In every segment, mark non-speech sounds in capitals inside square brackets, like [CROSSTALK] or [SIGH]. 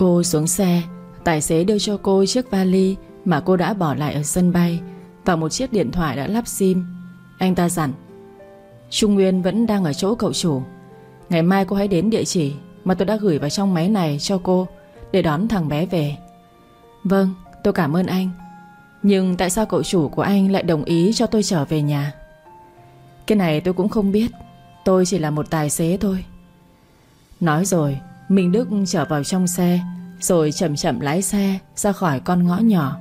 Cô xuống xe, Tài xế đưa cho cô chiếc vali Mà cô đã bỏ lại ở sân bay Và một chiếc điện thoại đã lắp sim. Anh ta dặn, Trung Nguyên vẫn đang ở chỗ cậu chủ. Ngày mai cô hãy đến địa chỉ Mà tôi đã gửi vào trong máy này cho cô Để đón thằng bé về. Vâng tôi cảm ơn anh. Nhưng tại sao cậu chủ của anh lại đồng ý cho tôi trở về nhà? Cái này tôi cũng không biết. Tôi chỉ là một tài xế thôi. Nói rồi Minh Đức trở vào trong xe, Rồi chậm chậm lái xe ra khỏi con ngõ nhỏ.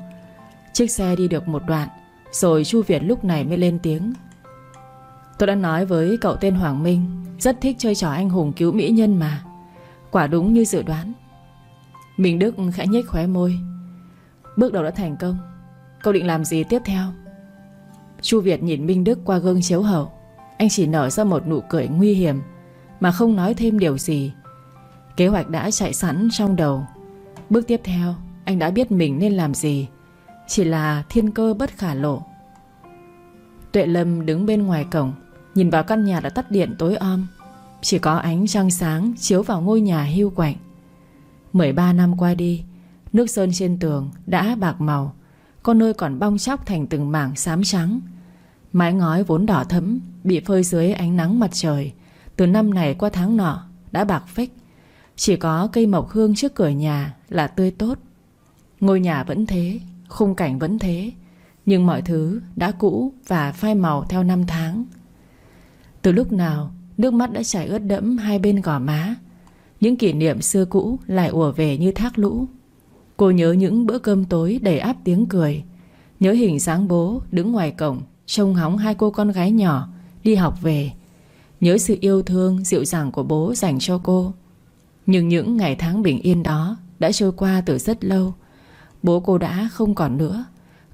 Chiếc xe đi được một đoạn, Rồi Chu Việt lúc này mới lên tiếng. Tôi đã nói với cậu tên Hoàng Minh, Rất thích chơi trò anh hùng cứu mỹ nhân mà. Quả đúng như dự đoán. Minh Đức khẽ nhếch khóe môi. Bước đầu đã thành công, Cậu định làm gì tiếp theo? Chu Việt nhìn Minh Đức qua gương chiếu hậu. Anh chỉ nở ra một nụ cười nguy hiểm, Mà không nói thêm điều gì. Kế hoạch đã chạy sẵn trong đầu. Bước tiếp theo, Anh đã biết mình nên làm gì. Chỉ là thiên cơ bất khả lộ. Tuệ Lâm đứng bên ngoài cổng, Nhìn vào căn nhà đã tắt điện tối om. Chỉ có ánh trăng sáng Chiếu vào ngôi nhà hưu quạnh. 13 năm qua đi, Nước sơn trên tường đã bạc màu, Có nơi còn bong chóc thành từng mảng xám trắng. Mái ngói vốn đỏ thấm Bị phơi dưới ánh nắng mặt trời, Từ năm này qua tháng nọ Đã bạc phích. Chỉ có cây mộc hương trước cửa nhà là tươi tốt. Ngôi nhà vẫn thế, Khung cảnh vẫn thế, Nhưng mọi thứ đã cũ và phai màu theo năm tháng. Từ lúc nào, Nước mắt đã chảy ướt đẫm hai bên gò má. Những kỷ niệm xưa cũ lại ùa về như thác lũ. Cô nhớ những bữa cơm tối đầy áp tiếng cười, Nhớ hình dáng bố đứng ngoài cổng, Trông hóng hai cô con gái nhỏ Đi học về, Nhớ sự yêu thương dịu dàng của bố dành cho cô. Nhưng những ngày tháng bình yên đó Đã trôi qua từ rất lâu. Bố cô đã không còn nữa.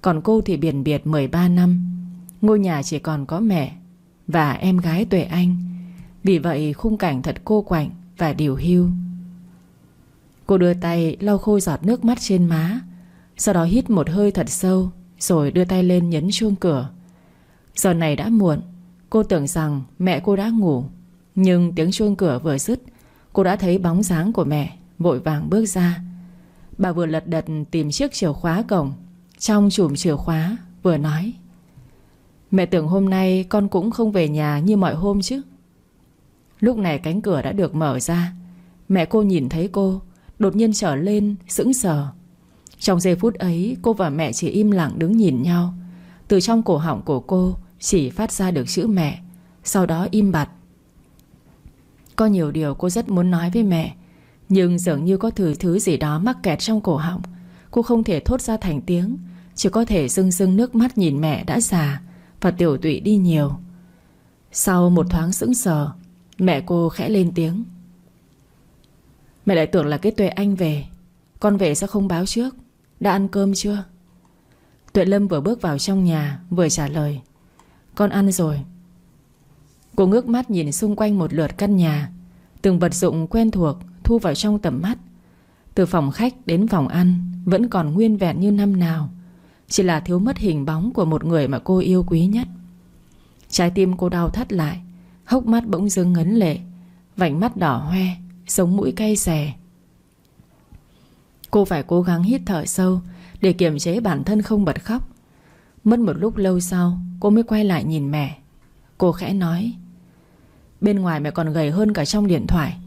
Còn cô thì biển biệt 13 năm. Ngôi nhà chỉ còn có mẹ Và em gái Tuệ Anh. Vì vậy khung cảnh thật cô quạnh Và điều hưu Cô đưa tay lau khô giọt nước mắt trên má. Sau đó hít một hơi thật sâu Rồi đưa tay lên nhấn chuông cửa. Giờ này đã muộn. Cô tưởng rằng mẹ cô đã ngủ. Nhưng tiếng chuông cửa vừa dứt Cô đã thấy bóng dáng của mẹ, Vội vàng bước ra. Bà vừa lật đật tìm chiếc chìa khóa cổng. Trong chùm chìa khóa, Vừa nói, Mẹ tưởng hôm nay con cũng không về nhà như mọi hôm chứ. Lúc này cánh cửa đã được mở ra. Mẹ cô nhìn thấy cô, Đột nhiên trở lên, sững sờ. Trong giây phút ấy, cô và mẹ chỉ im lặng đứng nhìn nhau. Từ trong cổ họng của cô, Chỉ phát ra được chữ mẹ, Sau đó im bặt. Có nhiều điều cô rất muốn nói với mẹ, Nhưng dường như có thứ thứ gì đó mắc kẹt trong cổ họng. Cô không thể thốt ra thành tiếng, Chỉ có thể rưng rưng nước mắt nhìn mẹ đã già Và tiểu tụy đi nhiều. Sau một thoáng sững sờ, Mẹ cô khẽ lên tiếng. Mẹ lại tưởng là cái Tuệ Anh về. Con về sao không báo trước. Đã ăn cơm chưa? Tuệ Lâm vừa bước vào trong nhà, Vừa trả lời. Con ăn rồi. Cô ngước mắt nhìn xung quanh một lượt căn nhà, Từng vật dụng quen thuộc Thu vào trong tầm mắt. Từ phòng khách đến phòng ăn Vẫn còn nguyên vẹn như năm nào, Chỉ là thiếu mất hình bóng của một người mà cô yêu quý nhất. Trái tim cô đau thắt lại, Hốc mắt bỗng dưng ngấn lệ, Vành mắt đỏ hoe, Sống mũi cay xè. Cô phải cố gắng hít thở sâu Để kiềm chế bản thân không bật khóc. Mất một lúc lâu sau, Cô mới quay lại nhìn mẹ. Cô khẽ nói Bên ngoài mẹ còn gầy hơn cả trong điện thoại.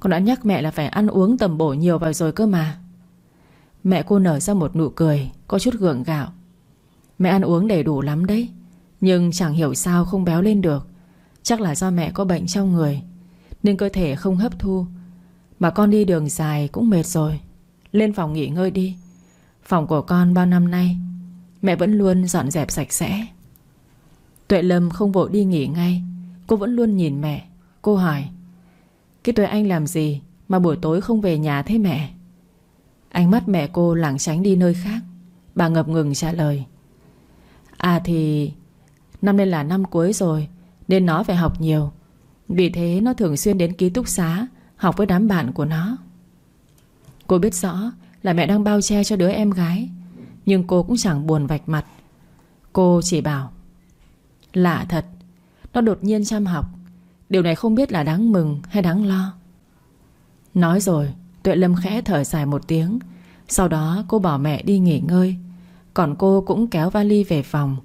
Con đã nhắc mẹ là phải ăn uống tầm bổ nhiều vào rồi cơ mà. Mẹ cô nở ra một nụ cười, Có chút gượng gạo. Mẹ ăn uống đầy đủ lắm đấy, Nhưng chẳng hiểu sao không béo lên được. Chắc là do mẹ có bệnh trong người, nên cơ thể không hấp thu. Mà con đi đường dài cũng mệt rồi. Lên phòng nghỉ ngơi đi. Phòng của con bao năm nay, Mẹ vẫn luôn dọn dẹp sạch sẽ. Tuệ Lâm không vội đi nghỉ ngay. Cô vẫn luôn nhìn mẹ. Cô hỏi, Cái Tuệ Anh làm gì Mà buổi tối không về nhà thế mẹ? Ánh mắt mẹ cô lảng tránh đi nơi khác. Bà ngập ngừng trả lời À thì Năm nay là năm cuối rồi, Nên nó phải học nhiều. Vì thế nó thường xuyên đến ký túc xá, Học với đám bạn của nó. Cô biết rõ là mẹ đang bao che cho đứa em gái, Nhưng cô cũng chẳng buồn vạch mặt. Cô chỉ bảo, Lạ thật nó đột nhiên chăm học. Điều này không biết là đáng mừng hay đáng lo. Nói rồi, Tuệ Lâm khẽ thở dài một tiếng. Sau đó, cô bỏ mẹ đi nghỉ ngơi. Còn cô cũng kéo vali về phòng.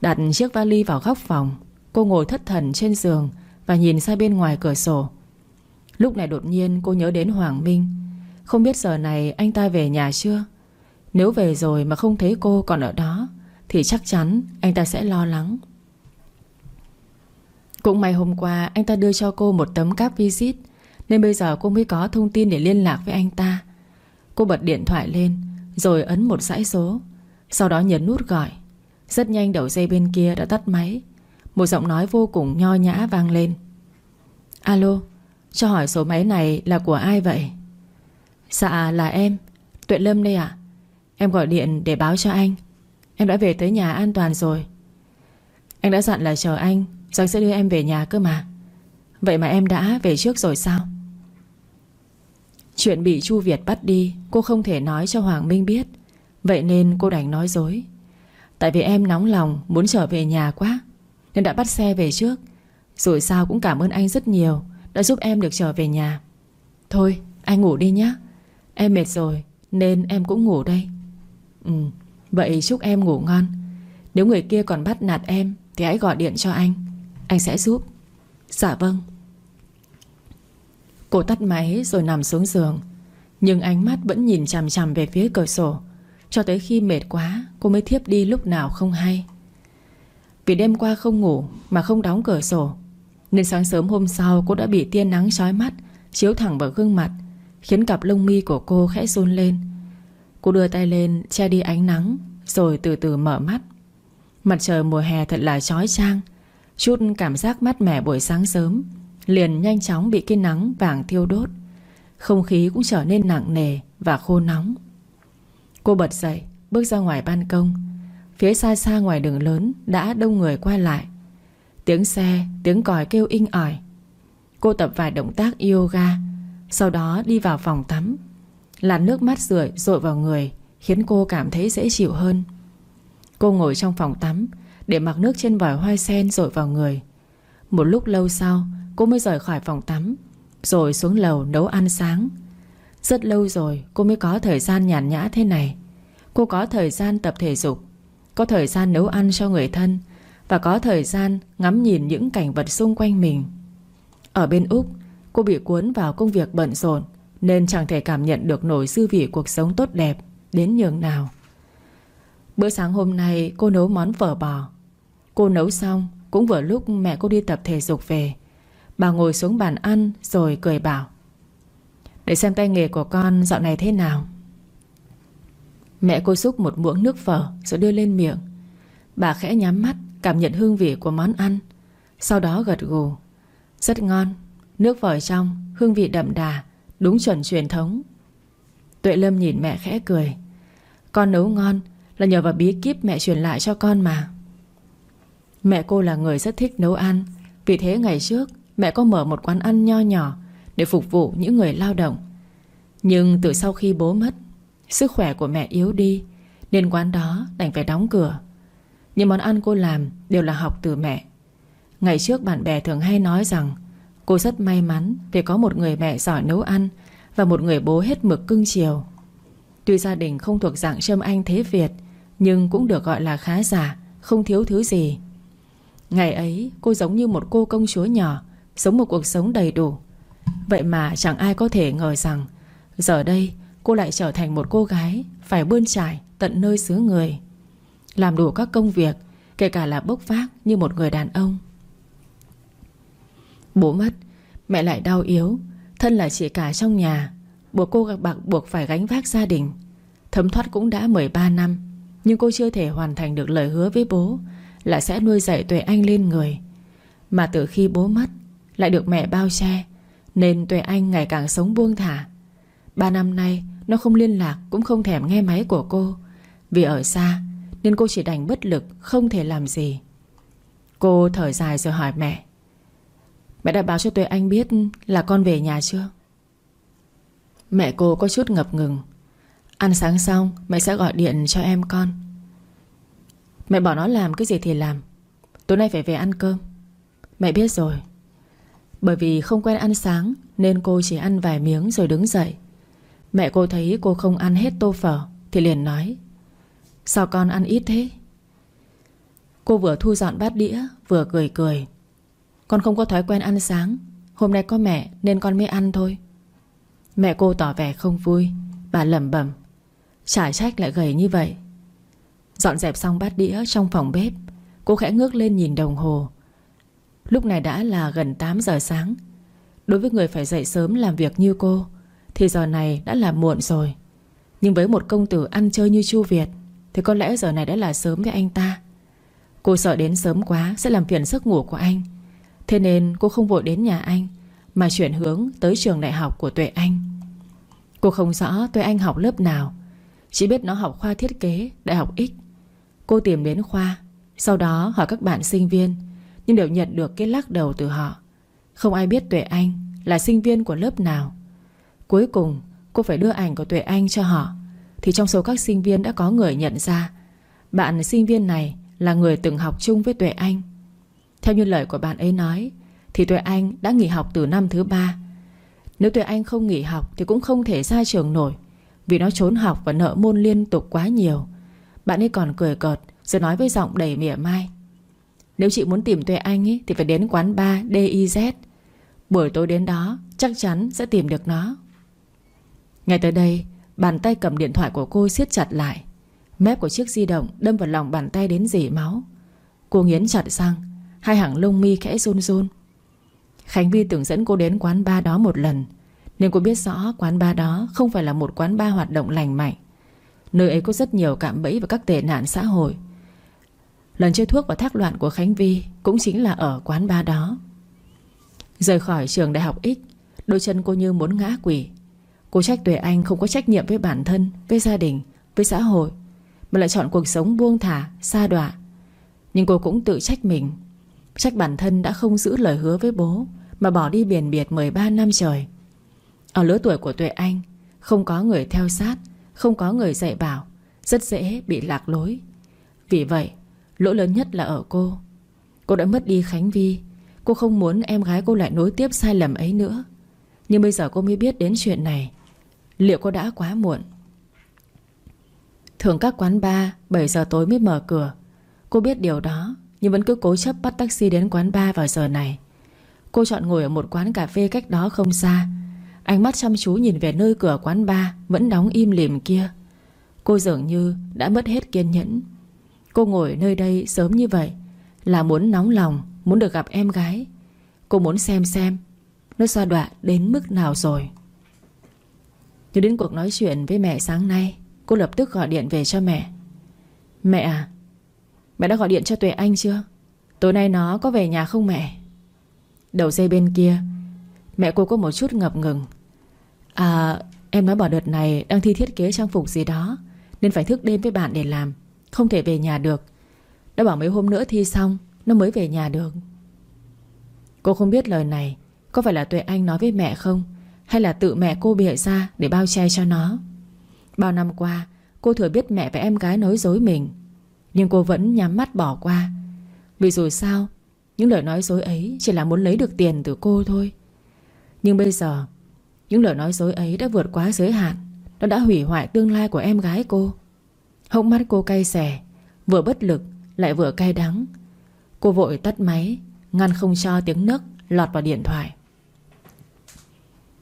Đặt chiếc vali vào góc phòng, Cô ngồi thất thần trên giường Và nhìn ra bên ngoài cửa sổ. Lúc này đột nhiên cô nhớ đến Hoàng Minh. Không biết giờ này anh ta về nhà chưa? Nếu về rồi mà không thấy cô còn ở đó, Thì chắc chắn anh ta sẽ lo lắng. Cũng may hôm qua, anh ta đưa cho cô một tấm cáp visit, Nên bây giờ cô mới có thông tin để liên lạc với anh ta. Cô bật điện thoại lên, Rồi ấn một dãy số. Sau đó nhấn nút gọi. Rất nhanh đầu dây bên kia đã tắt máy. Một giọng nói vô cùng nho nhã vang lên. Alo, Cho hỏi số máy này là của ai vậy? Dạ là em. Tuệ Lâm đây ạ. Em gọi điện để báo cho anh. Em đã về tới nhà an toàn rồi. Anh đã dặn là chờ anh. Rồi sẽ đưa em về nhà cơ mà. Vậy mà em đã về trước rồi sao? Chuyện bị Chu Việt bắt đi, Cô không thể nói cho Hoàng Minh biết. Vậy nên cô đành nói dối. Tại vì em nóng lòng, muốn trở về nhà quá, Nên đã bắt xe về trước. Rồi sao cũng cảm ơn anh rất nhiều, Đã giúp em được trở về nhà. Thôi, anh ngủ đi nhé Em mệt rồi, nên em cũng ngủ đây. Ừ Vậy chúc em ngủ ngon. Nếu người kia còn bắt nạt em, Thì hãy gọi điện cho anh. Anh sẽ giúp. Dạ vâng. Cô tắt máy rồi nằm xuống giường. Nhưng ánh mắt vẫn nhìn chằm chằm về phía cửa sổ. Cho tới khi mệt quá, Cô mới thiếp đi lúc nào không hay. Vì đêm qua không ngủ Mà không đóng cửa sổ, Nên sáng sớm hôm sau cô đã bị tia nắng chói mắt, Chiếu thẳng vào gương mặt, Khiến cặp lông mi của cô khẽ run lên. Cô đưa tay lên che đi ánh nắng, Rồi từ từ mở mắt. Mặt trời mùa hè thật là chói chang Chút cảm giác mát mẻ buổi sáng sớm Liền nhanh chóng bị cái nắng vàng thiêu đốt. Không khí cũng trở nên nặng nề Và khô nóng. Cô bật dậy Bước ra ngoài ban công. Phía xa xa ngoài đường lớn Đã đông người qua lại. Tiếng xe, tiếng còi kêu inh ỏi. Cô tập vài động tác yoga Sau đó đi vào phòng tắm. Làn nước mắt rượi rội vào người Khiến cô cảm thấy dễ chịu hơn. Cô ngồi trong phòng tắm để mặc nước trên vòi hoa sen rội vào người. Một lúc lâu sau, Cô mới rời khỏi phòng tắm, Rồi xuống lầu nấu ăn sáng. Rất lâu rồi, cô mới có thời gian nhàn nhã thế này. Cô có thời gian tập thể dục, Có thời gian nấu ăn cho người thân, Và có thời gian ngắm nhìn những cảnh vật xung quanh mình. Ở bên Úc, Cô bị cuốn vào công việc bận rộn, Nên chẳng thể cảm nhận được nổi dư vị cuộc sống tốt đẹp Đến nhường nào. Bữa sáng hôm nay, cô nấu món phở bò. Cô nấu xong, Cũng vừa lúc mẹ cô đi tập thể dục về. Bà ngồi xuống bàn ăn Rồi cười bảo, Để xem tay nghề của con dạo này thế nào. Mẹ cô xúc một muỗng nước phở Rồi đưa lên miệng. Bà khẽ nhắm mắt, Cảm nhận hương vị của món ăn. Sau đó gật gù, Rất ngon, Nước phở trong, Hương vị đậm đà, Đúng chuẩn truyền thống. Tuệ Lâm nhìn mẹ khẽ cười, Con nấu ngon Là nhờ vào bí kíp mẹ truyền lại cho con mà. Mẹ cô là người rất thích nấu ăn. Vì thế ngày trước, Mẹ có mở một quán ăn nho nhỏ Để phục vụ những người lao động. Nhưng từ sau khi bố mất, Sức khỏe của mẹ yếu đi, Nên quán đó đành phải đóng cửa. Những món ăn cô làm Đều là học từ mẹ. Ngày trước bạn bè thường hay nói rằng, Cô rất may mắn vì có một người mẹ giỏi nấu ăn Và một người bố hết mực cưng chiều. Tuy gia đình không thuộc dạng trâm anh thế Việt, Nhưng cũng được gọi là khá giả, Không thiếu thứ gì. Ngày ấy, cô giống như một cô công chúa nhỏ, Sống một cuộc sống đầy đủ. Vậy mà chẳng ai có thể ngờ rằng, Giờ đây, cô lại trở thành một cô gái Phải bươn trải tận nơi xứ người. Làm đủ các công việc, Kể cả là bốc vác như một người đàn ông. Bố mất, Mẹ lại đau yếu, Thân là chị cả trong nhà, Buộc cô gặp bạc buộc phải gánh vác gia đình. Thấm thoát cũng đã 13 năm, Nhưng cô chưa thể hoàn thành được lời hứa với bố là sẽ nuôi dạy Tuệ Anh lên người. Mà từ khi bố mất, Lại được mẹ bao che, Nên Tuệ Anh ngày càng sống buông thả. Ba năm nay, Nó không liên lạc, cũng không thèm nghe máy của cô. Vì ở xa, Nên cô chỉ đành bất lực, Không thể làm gì. Cô thở dài rồi hỏi mẹ Mẹ đã báo cho Tuệ Anh biết là con về nhà chưa? Mẹ cô có chút ngập ngừng. Ăn sáng xong, Mẹ sẽ gọi điện cho em con. Mẹ bảo nó làm cái gì thì làm. Tối nay phải về ăn cơm. Mẹ biết rồi. Bởi vì không quen ăn sáng, Nên cô chỉ ăn vài miếng rồi đứng dậy. Mẹ cô thấy cô không ăn hết tô phở, Thì liền nói, Sao con ăn ít thế? Cô vừa thu dọn bát đĩa, Vừa cười cười, Con không có thói quen ăn sáng. Hôm nay có mẹ, nên con mới ăn thôi. Mẹ cô tỏ vẻ không vui, Bà lẩm bẩm, Chả trách lại gầy như vậy. Dọn dẹp xong bát đĩa trong phòng bếp, Cô khẽ ngước lên nhìn đồng hồ. Lúc này đã là gần 8 giờ sáng. Đối với người phải dậy sớm làm việc như cô, Thì giờ này đã là muộn rồi. Nhưng với một công tử ăn chơi như Chu Việt, Thì có lẽ giờ này đã là sớm với anh ta. Cô sợ đến sớm quá Sẽ làm phiền giấc ngủ của anh. Thế nên cô không vội đến nhà anh, Mà chuyển hướng tới trường đại học của Tuệ Anh. Cô không rõ Tuệ Anh học lớp nào, Chỉ biết nó học khoa thiết kế Đại học X. Cô tìm đến khoa. Sau đó hỏi các bạn sinh viên, Nhưng đều nhận được cái lắc đầu từ họ. Không ai biết Tuệ Anh Là sinh viên của lớp nào. Cuối cùng, cô phải đưa ảnh của Tuệ Anh cho họ. Thì trong số các sinh viên đã có người nhận ra, Bạn sinh viên này Là người từng học chung với Tuệ Anh. Theo như lời của bạn ấy nói, Thì Tuệ Anh đã nghỉ học từ năm thứ ba. Nếu Tuệ Anh không nghỉ học Thì cũng không thể ra trường nổi, Vì nó trốn học và nợ môn liên tục quá nhiều bạn ấy còn cười cợt Rồi nói với giọng đầy mỉa mai. Nếu chị muốn tìm Tuệ Anh ấy, Thì phải đến quán bar DIZ Buổi tối đến đó chắc chắn sẽ tìm được nó. Ngay tới đây Bàn tay cầm điện thoại của cô siết chặt lại. Mép của chiếc di động đâm vào lòng bàn tay đến dỉ máu. Cô nghiến chặt răng Hai hàng lông mi khẽ run run. Khánh Vi từng dẫn cô đến quán bar đó một lần Nên cô biết rõ quán bar đó Không phải là một quán bar hoạt động lành mạnh. Nơi ấy có rất nhiều cạm bẫy và các tệ nạn xã hội. Lần chơi thuốc và thác loạn của Khánh Vi Cũng chính là ở quán ba đó. Rời khỏi trường đại học X Đôi chân cô như muốn ngã quỷ Cô trách Tuệ Anh không có trách nhiệm với bản thân Với gia đình, với xã hội Mà lại chọn cuộc sống buông thả, xa đọa. Nhưng cô cũng tự trách mình. Trách bản thân đã không giữ lời hứa với bố Mà bỏ đi biển biệt 13 năm trời. Ở lứa tuổi của Tuệ Anh Không có người theo sát không có người dạy bảo, Rất dễ bị lạc lối. Vì vậy, lỗi lớn nhất là ở cô. Cô đã mất đi Khánh Vi. Cô không muốn em gái cô lại nối tiếp sai lầm ấy nữa. Nhưng bây giờ cô mới biết đến chuyện này. Liệu cô đã quá muộn? Thường các quán bar 7 giờ tối mới mở cửa. Cô biết điều đó, Nhưng vẫn cứ cố chấp bắt taxi đến quán bar vào giờ này. Cô chọn ngồi ở một quán cà phê cách đó không xa. Ánh mắt chăm chú nhìn về nơi cửa quán bar Vẫn đóng im lìm kia. Cô dường như đã mất hết kiên nhẫn. Cô ngồi nơi đây sớm như vậy Là muốn nóng lòng, Muốn được gặp em gái. Cô muốn xem xem Nó xoa đọa đến mức nào rồi. Nhớ đến cuộc nói chuyện với mẹ sáng nay, Cô lập tức gọi điện về cho mẹ. Mẹ à Mẹ đã gọi điện cho Tuệ Anh chưa? Tối nay nó có về nhà không mẹ? Đầu dây bên kia, Mẹ cô có một chút ngập ngừng. À em nói bảo đợt này Đang thi thiết kế trang phục gì đó, Nên phải thức đêm với bạn để làm, Không thể về nhà được. Đã bảo mấy hôm nữa thi xong, Nó mới về nhà được. Cô không biết lời này, Có phải là Tuệ Anh nói với mẹ không, Hay là tự mẹ cô bịa ra để bao che cho nó? Bao năm qua, Cô thừa biết mẹ và em gái nói dối mình, Nhưng cô vẫn nhắm mắt bỏ qua. Vì dù sao, Những lời nói dối ấy chỉ là muốn lấy được tiền từ cô thôi. Nhưng bây giờ những lời nói dối ấy đã vượt quá giới hạn, Nó đã hủy hoại tương lai của em gái cô. Hốc mắt cô cay xè, Vừa bất lực lại vừa cay đắng. Cô vội tắt máy, Ngăn không cho tiếng nấc lọt vào điện thoại.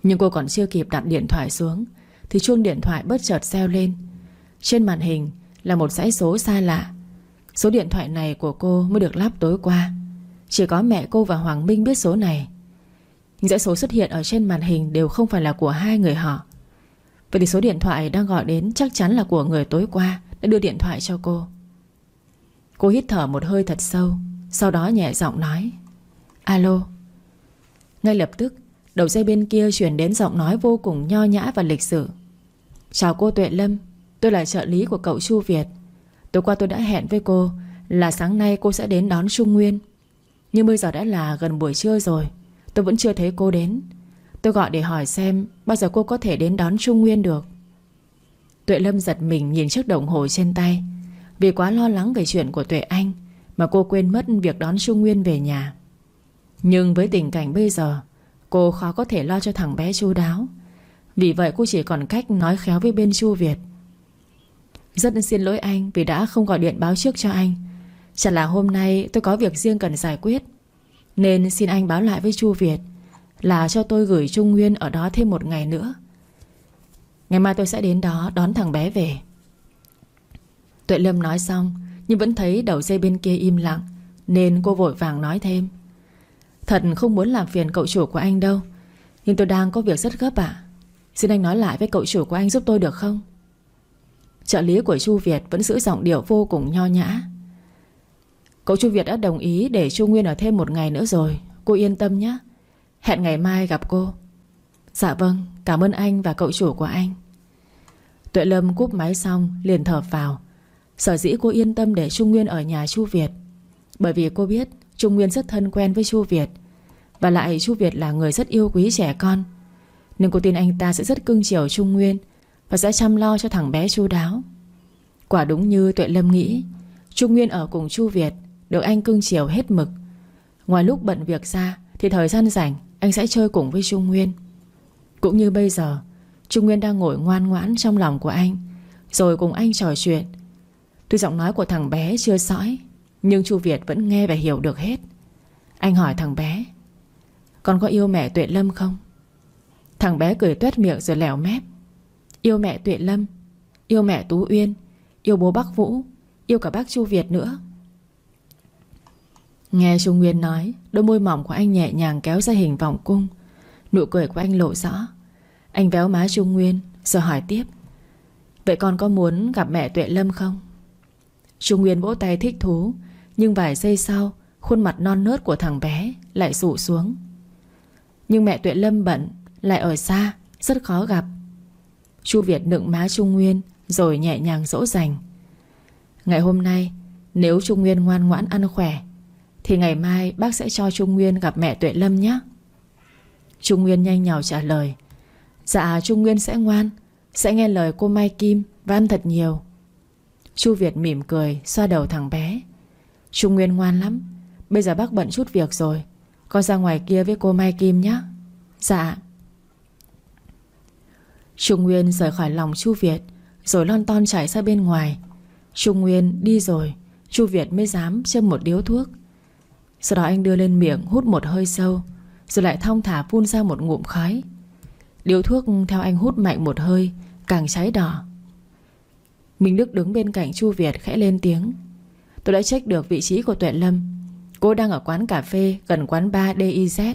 Nhưng cô còn chưa kịp đặt điện thoại xuống, Thì chuông điện thoại bất chợt reo lên. Trên màn hình là một dãy số xa lạ. Số điện thoại này của cô mới được lắp tối qua. Chỉ có mẹ cô và Hoàng Minh biết số này những dãy số xuất hiện ở trên màn hình Đều không phải là của hai người họ. Vậy thì số điện thoại đang gọi đến Chắc chắn là của người tối qua, Đã đưa điện thoại cho cô. Cô hít thở một hơi thật sâu, Sau đó nhẹ giọng nói, Alo. Ngay lập tức, Đầu dây bên kia chuyển đến giọng nói vô cùng nho nhã và lịch sự. Chào cô Tuệ Lâm, Tôi là trợ lý của cậu Chu Việt. Tối qua tôi đã hẹn với cô Là sáng nay cô sẽ đến đón Trung Nguyên. Nhưng bây giờ đã là gần buổi trưa rồi Tôi vẫn chưa thấy cô đến. Tôi gọi để hỏi xem Bao giờ cô có thể đến đón Trung Nguyên được. Tuệ Lâm giật mình nhìn chiếc đồng hồ trên tay. Vì quá lo lắng về chuyện của Tuệ Anh Mà cô quên mất việc đón Trung Nguyên về nhà. Nhưng với tình cảnh bây giờ, Cô khó có thể lo cho thằng bé chu đáo. Vì vậy cô chỉ còn cách nói khéo với bên Chu Việt. Rất xin lỗi anh Vì đã không gọi điện báo trước cho anh. Chẳng là hôm nay tôi có việc riêng cần giải quyết. Nên xin anh báo lại với Chu Việt Là cho tôi gửi Trung Nguyên ở đó thêm một ngày nữa. Ngày mai tôi sẽ đến đó đón thằng bé về. Tuệ Lâm nói xong, Nhưng vẫn thấy đầu dây bên kia im lặng, Nên cô vội vàng nói thêm. Thật không muốn làm phiền cậu chủ của anh đâu, Nhưng tôi đang có việc rất gấp ạ. Xin anh nói lại với cậu chủ của anh giúp tôi được không? Trợ lý của Chu Việt Vẫn giữ giọng điệu vô cùng nho nhã. Cậu Chu Việt đã đồng ý Để Chu Nguyên ở thêm một ngày nữa rồi. Cô yên tâm nhé. Hẹn ngày mai gặp cô. Dạ vâng cảm ơn anh và cậu chủ của anh. Tuệ Lâm cúp máy xong, liền thở vào Sở dĩ cô yên tâm để Trung Nguyên ở nhà Chu Việt, Bởi vì cô biết Trung Nguyên rất thân quen với Chu Việt, Và lại Chu Việt là người rất yêu quý trẻ con. Nên cô tin anh ta sẽ rất cưng chiều Trung Nguyên Và sẽ chăm lo cho thằng bé chu đáo. Quả đúng như Tuệ Lâm nghĩ Trung Nguyên ở cùng Chu Việt được anh cưng chiều hết mực. Ngoài lúc bận việc ra, Thì thời gian rảnh, anh sẽ chơi cùng với Trung Nguyên. Cũng như bây giờ, Trung Nguyên đang ngồi ngoan ngoãn trong lòng của anh, Rồi cùng anh trò chuyện. Tuy giọng nói của thằng bé chưa sõi, Nhưng Chu Việt vẫn nghe và hiểu được hết. Anh hỏi thằng bé, Con có yêu mẹ Tuệ Lâm không? Thằng bé cười tuét miệng rồi lèo mép, Yêu mẹ Tuệ Lâm, Yêu mẹ Tú Uyên, Yêu bố Bắc Vũ, Yêu cả bác Chu Việt nữa. Nghe Trung Nguyên nói, Đôi môi mỏng của anh nhẹ nhàng kéo ra hình vòng cung. Nụ cười của anh lộ rõ. Anh véo má Trung Nguyên, Rồi hỏi tiếp. Vậy con có muốn gặp mẹ Tuệ Lâm không? Trung Nguyên vỗ tay thích thú, Nhưng vài giây sau, Khuôn mặt non nớt của thằng bé Lại rụ xuống. Nhưng mẹ Tuệ Lâm bận, Lại ở xa, Rất khó gặp. Chu Việt nựng má Trung Nguyên, Rồi nhẹ nhàng dỗ dành. Ngày hôm nay, Nếu Trung Nguyên ngoan ngoãn ăn khỏe thì ngày mai bác sẽ cho Trung Nguyên gặp mẹ Tuệ Lâm nhé. Trung Nguyên nhanh nhào trả lời. Dạ Trung Nguyên sẽ ngoan. Sẽ nghe lời cô Mai Kim Và ăn thật nhiều. Chu Việt mỉm cười, xoa đầu thằng bé. Trung Nguyên ngoan lắm. Bây giờ bác bận chút việc rồi. Con ra ngoài kia với cô Mai Kim nhé. Dạ. Trung Nguyên rời khỏi lòng Chu Việt, Rồi lon ton chạy ra bên ngoài. Trung Nguyên đi rồi. Chu Việt mới dám châm một điếu thuốc. Sau đó anh đưa lên miệng hút một hơi sâu, Rồi lại thong thả phun ra một ngụm khói. Điếu thuốc theo anh hút mạnh một hơi, Càng cháy đỏ. Minh Đức đứng bên cạnh Chu Việt khẽ lên tiếng. Tôi đã check được vị trí của Tuệ Lâm. Cô đang ở quán cà phê gần quán bar DIZ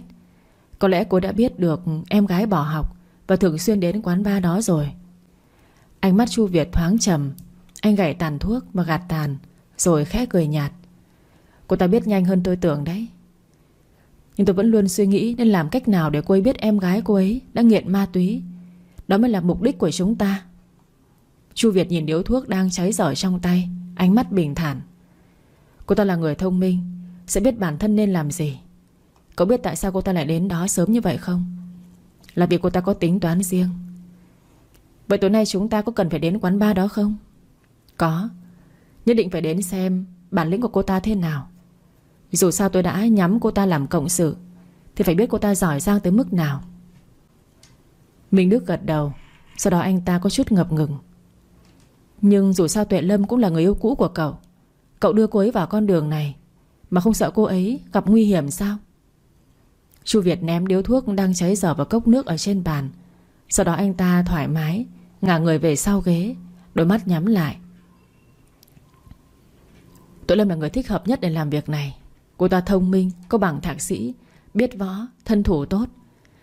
Có lẽ cô đã biết được em gái bỏ học Và thường xuyên đến quán bar đó rồi. Ánh mắt Chu Việt thoáng trầm. Anh gảy tàn thuốc và gạt tàn, Rồi khẽ cười nhạt. Cô ta biết nhanh hơn tôi tưởng đấy. Nhưng tôi vẫn luôn suy nghĩ Nên làm cách nào để cô ấy biết em gái cô ấy Đã nghiện ma túy. Đó mới là mục đích của chúng ta. Chu Việt nhìn điếu thuốc đang cháy dở trong tay, Ánh mắt bình thản. Cô ta là người thông minh, Sẽ biết bản thân nên làm gì. Cậu biết tại sao cô ta lại đến đó sớm như vậy không? Là vì cô ta có tính toán riêng. Vậy tối nay chúng ta có cần phải đến quán bar đó không? Có. Nhất định phải đến xem Bản lĩnh của cô ta thế nào. Dù sao tôi đã nhắm cô ta làm cộng sự, Thì phải biết cô ta giỏi giang tới mức nào. Minh Đức gật đầu, Sau đó anh ta có chút ngập ngừng. Nhưng dù sao Tuệ Lâm cũng là người yêu cũ của cậu Cậu đưa cô ấy vào con đường này, Mà không sợ cô ấy gặp nguy hiểm sao? Chu Việt ném điếu thuốc đang cháy dở vào cốc nước ở trên bàn. Sau đó anh ta thoải mái, Ngả người về sau ghế, Đôi mắt nhắm lại. Tuệ Lâm là người thích hợp nhất để làm việc này. Cô ta thông minh, có bằng thạc sĩ Biết võ, thân thủ tốt.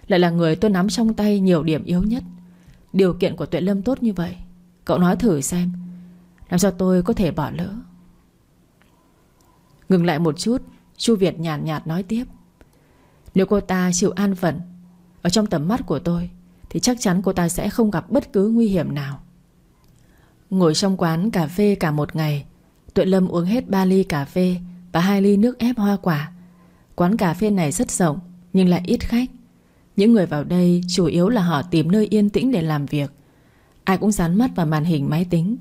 Lại là người tôi nắm trong tay nhiều điểm yếu nhất. Điều kiện của Tuệ Lâm tốt như vậy Cậu nói thử xem Làm sao tôi có thể bỏ lỡ? Ngừng lại một chút Chu Việt nhàn nhạt, nhạt nói tiếp. Nếu cô ta chịu an phận Ở trong tầm mắt của tôi Thì chắc chắn cô ta sẽ không gặp bất cứ nguy hiểm nào. Ngồi trong quán cà phê cả một ngày Tuệ Lâm uống hết 3 ly cà phê và hai ly nước ép hoa quả. Quán cà phê này rất rộng, Nhưng lại ít khách. Những người vào đây chủ yếu là họ tìm nơi yên tĩnh để làm việc. Ai cũng dán mắt vào màn hình máy tính.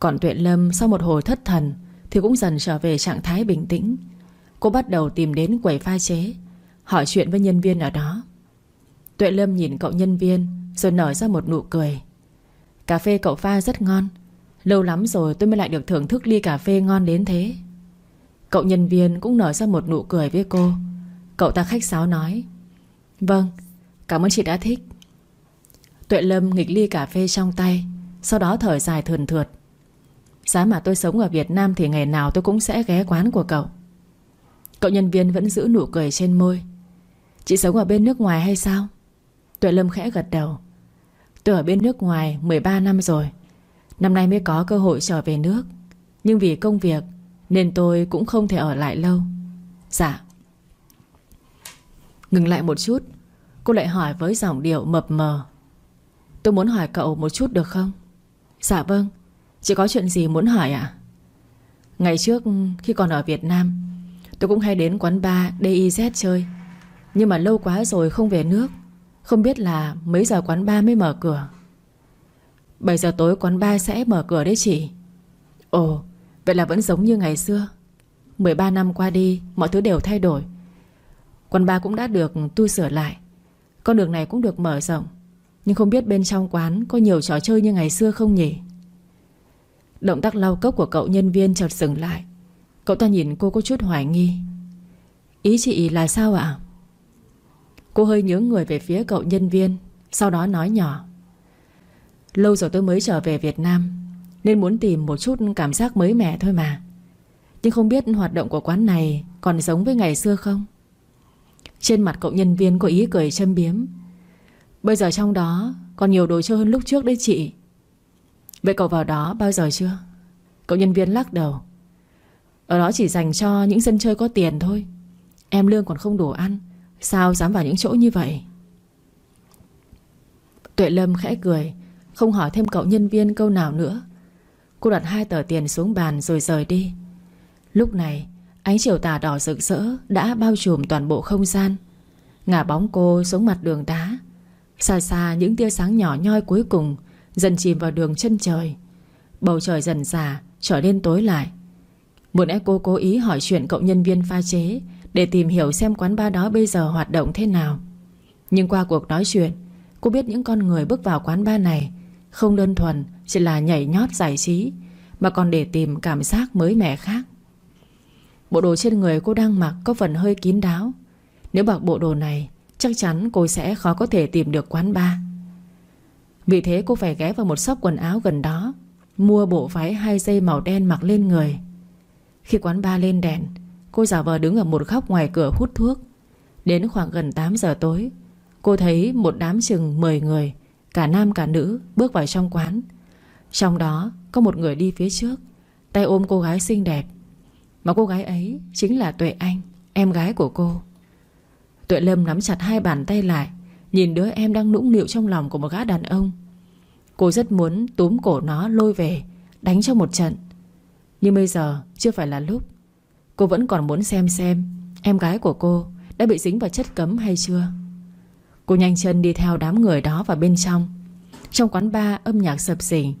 Còn Tuệ Lâm sau một hồi thất thần Thì cũng dần trở về trạng thái bình tĩnh. Cô bắt đầu tìm đến quầy pha chế, Hỏi chuyện với nhân viên ở đó. Tuệ Lâm nhìn cậu nhân viên Rồi nở ra một nụ cười. Cà phê cậu pha rất ngon, Lâu lắm rồi tôi mới lại được thưởng thức ly cà phê ngon đến thế. Cậu nhân viên cũng nở ra một nụ cười với cô. Cậu ta khách sáo nói Vâng Cảm ơn chị đã thích. Tuệ Lâm nghịch ly cà phê trong tay, Sau đó thở dài thườn thượt. Giá mà tôi sống ở Việt Nam Thì ngày nào tôi cũng sẽ ghé quán của cậu. Cậu nhân viên vẫn giữ nụ cười trên môi. Chị sống ở bên nước ngoài hay sao? Tuệ Lâm khẽ gật đầu. Tôi ở bên nước ngoài 13 năm rồi, Năm nay mới có cơ hội trở về nước. Nhưng vì công việc nên tôi cũng không thể ở lại lâu. Dạ. Ngừng lại một chút. Cô lại hỏi với giọng điệu mập mờ. Tôi muốn hỏi cậu một chút được không? Dạ vâng. Chị có chuyện gì muốn hỏi ạ? Ngày trước khi còn ở Việt Nam, Tôi cũng hay đến quán bar DIZ chơi. Nhưng mà lâu quá rồi không về nước. Không biết là mấy giờ quán bar mới mở cửa. 7 giờ tối quán bar sẽ mở cửa đấy chị. Ồ Vậy là vẫn giống như ngày xưa. 13 năm qua đi, Mọi thứ đều thay đổi. Quán bar cũng đã được tu sửa lại. Con đường này cũng được mở rộng. Nhưng không biết bên trong quán Có nhiều trò chơi như ngày xưa không nhỉ? Động tác lau cốc của cậu nhân viên chợt dừng lại. Cậu ta nhìn cô có chút hoài nghi. Ý chị là sao ạ? Cô hơi nhớ người về phía cậu nhân viên, Sau đó nói nhỏ. Lâu rồi tôi mới trở về Việt Nam. Nên muốn tìm một chút cảm giác mới mẻ thôi mà. Nhưng không biết hoạt động của quán này Còn giống với ngày xưa không? Trên mặt cậu nhân viên có ý cười châm biếm. Bây giờ trong đó Còn nhiều đồ chơi hơn lúc trước đấy chị. Vậy cậu vào đó bao giờ chưa? Cậu nhân viên lắc đầu. Ở đó chỉ dành cho những dân chơi có tiền thôi. Em lương còn không đủ ăn. Sao dám vào những chỗ như vậy? Tuệ Lâm khẽ cười, Không hỏi thêm cậu nhân viên câu nào nữa. Cô đặt hai tờ tiền xuống bàn rồi rời đi. Lúc này, Ánh chiều tà đỏ rực rỡ Đã bao trùm toàn bộ không gian. Ngả bóng cô xuống mặt đường đá. Xa xa những tia sáng nhỏ nhoi cuối cùng Dần chìm vào đường chân trời. Bầu trời dần già Trở nên tối lại. Một lẽ cô cố ý hỏi chuyện cậu nhân viên pha chế Để tìm hiểu xem quán bar đó bây giờ hoạt động thế nào. Nhưng qua cuộc nói chuyện, Cô biết những con người bước vào quán bar này Không đơn thuần chỉ là nhảy nhót giải trí, Mà còn để tìm cảm giác mới mẻ khác. Bộ đồ trên người cô đang mặc Có phần hơi kín đáo. Nếu mặc bộ đồ này, Chắc chắn cô sẽ khó có thể tìm được quán bar. Vì thế cô phải ghé vào một shop quần áo gần đó, Mua bộ váy hai dây màu đen mặc lên người. Khi quán ba lên đèn, Cô giả vờ đứng ở một góc ngoài cửa hút thuốc. Đến khoảng gần 8 giờ tối, Cô thấy một đám chừng 10 người, Cả nam cả nữ, bước vào trong quán. Trong đó, có một người đi phía trước, Tay ôm cô gái xinh đẹp. Mà cô gái ấy chính là Tuệ Anh, Em gái của cô. Tuệ Lâm nắm chặt hai bàn tay lại, Nhìn đứa em đang nũng nịu trong lòng của một gã đàn ông. Cô rất muốn túm cổ nó lôi về, Đánh cho một trận. Nhưng bây giờ chưa phải là lúc. Cô vẫn còn muốn xem xem Em gái của cô đã bị dính vào chất cấm hay chưa. Cô nhanh chân đi theo đám người đó vào bên trong. Trong quán bar âm nhạc sập sình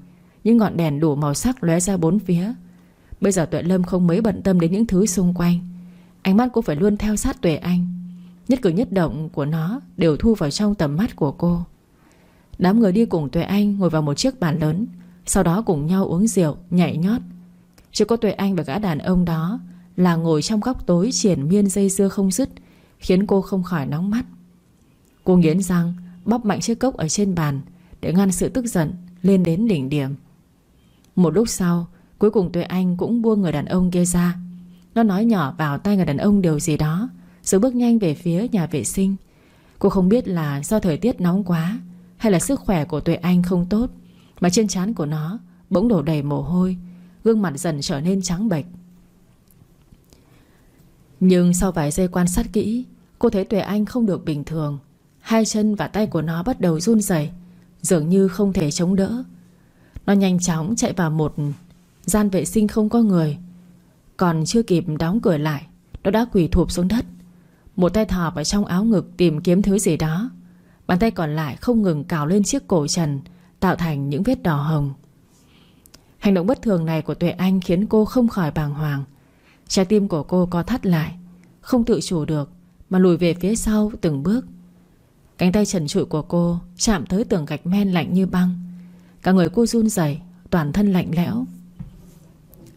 những ngọn đèn đủ màu sắc lóe ra bốn phía. Bây giờ Tuệ Lâm không mấy bận tâm đến những thứ xung quanh. Ánh mắt cô phải luôn theo sát Tuệ Anh. Nhất cử nhất động của nó Đều thu vào trong tầm mắt của cô. Đám người đi cùng Tuệ Anh ngồi vào một chiếc bàn lớn, Sau đó cùng nhau uống rượu, Nhảy nhót. Chỉ có Tuệ Anh và gã đàn ông đó Là ngồi trong góc tối triển miên dây dưa không dứt, Khiến cô không khỏi nóng mắt. Cô nghiến răng, Bóp mạnh chiếc cốc ở trên bàn Để ngăn sự tức giận lên đến đỉnh điểm. Một lúc sau, Cuối cùng Tuệ Anh cũng buông người đàn ông kia ra. Nó nói nhỏ vào tay người đàn ông điều gì đó, rồi bước nhanh về phía nhà vệ sinh. Cô không biết là do thời tiết nóng quá, Hay là sức khỏe của Tuệ Anh không tốt, Mà trên trán của nó Bỗng đổ đầy mồ hôi, Gương mặt dần trở nên trắng bệch. Nhưng sau vài giây quan sát kỹ, Cô thấy Tuệ Anh không được bình thường. Hai chân và tay của nó bắt đầu run rẩy, Dường như không thể chống đỡ. Nó nhanh chóng chạy vào một Gian vệ sinh không có người. Còn chưa kịp đóng cửa lại, Nó đã quỳ thụp xuống đất. Một tay thò vào trong áo ngực tìm kiếm thứ gì đó. Bàn tay còn lại không ngừng cào lên chiếc cổ trần, Tạo thành những vết đỏ hồng. Hành động bất thường này của Tuệ Anh Khiến cô không khỏi bàng hoàng. Trái tim của cô co thắt lại, Không tự chủ được, Mà lùi về phía sau từng bước. Cánh tay trần trụi của cô Chạm tới tường gạch men lạnh như băng. Cả người cô run rẩy, Toàn thân lạnh lẽo.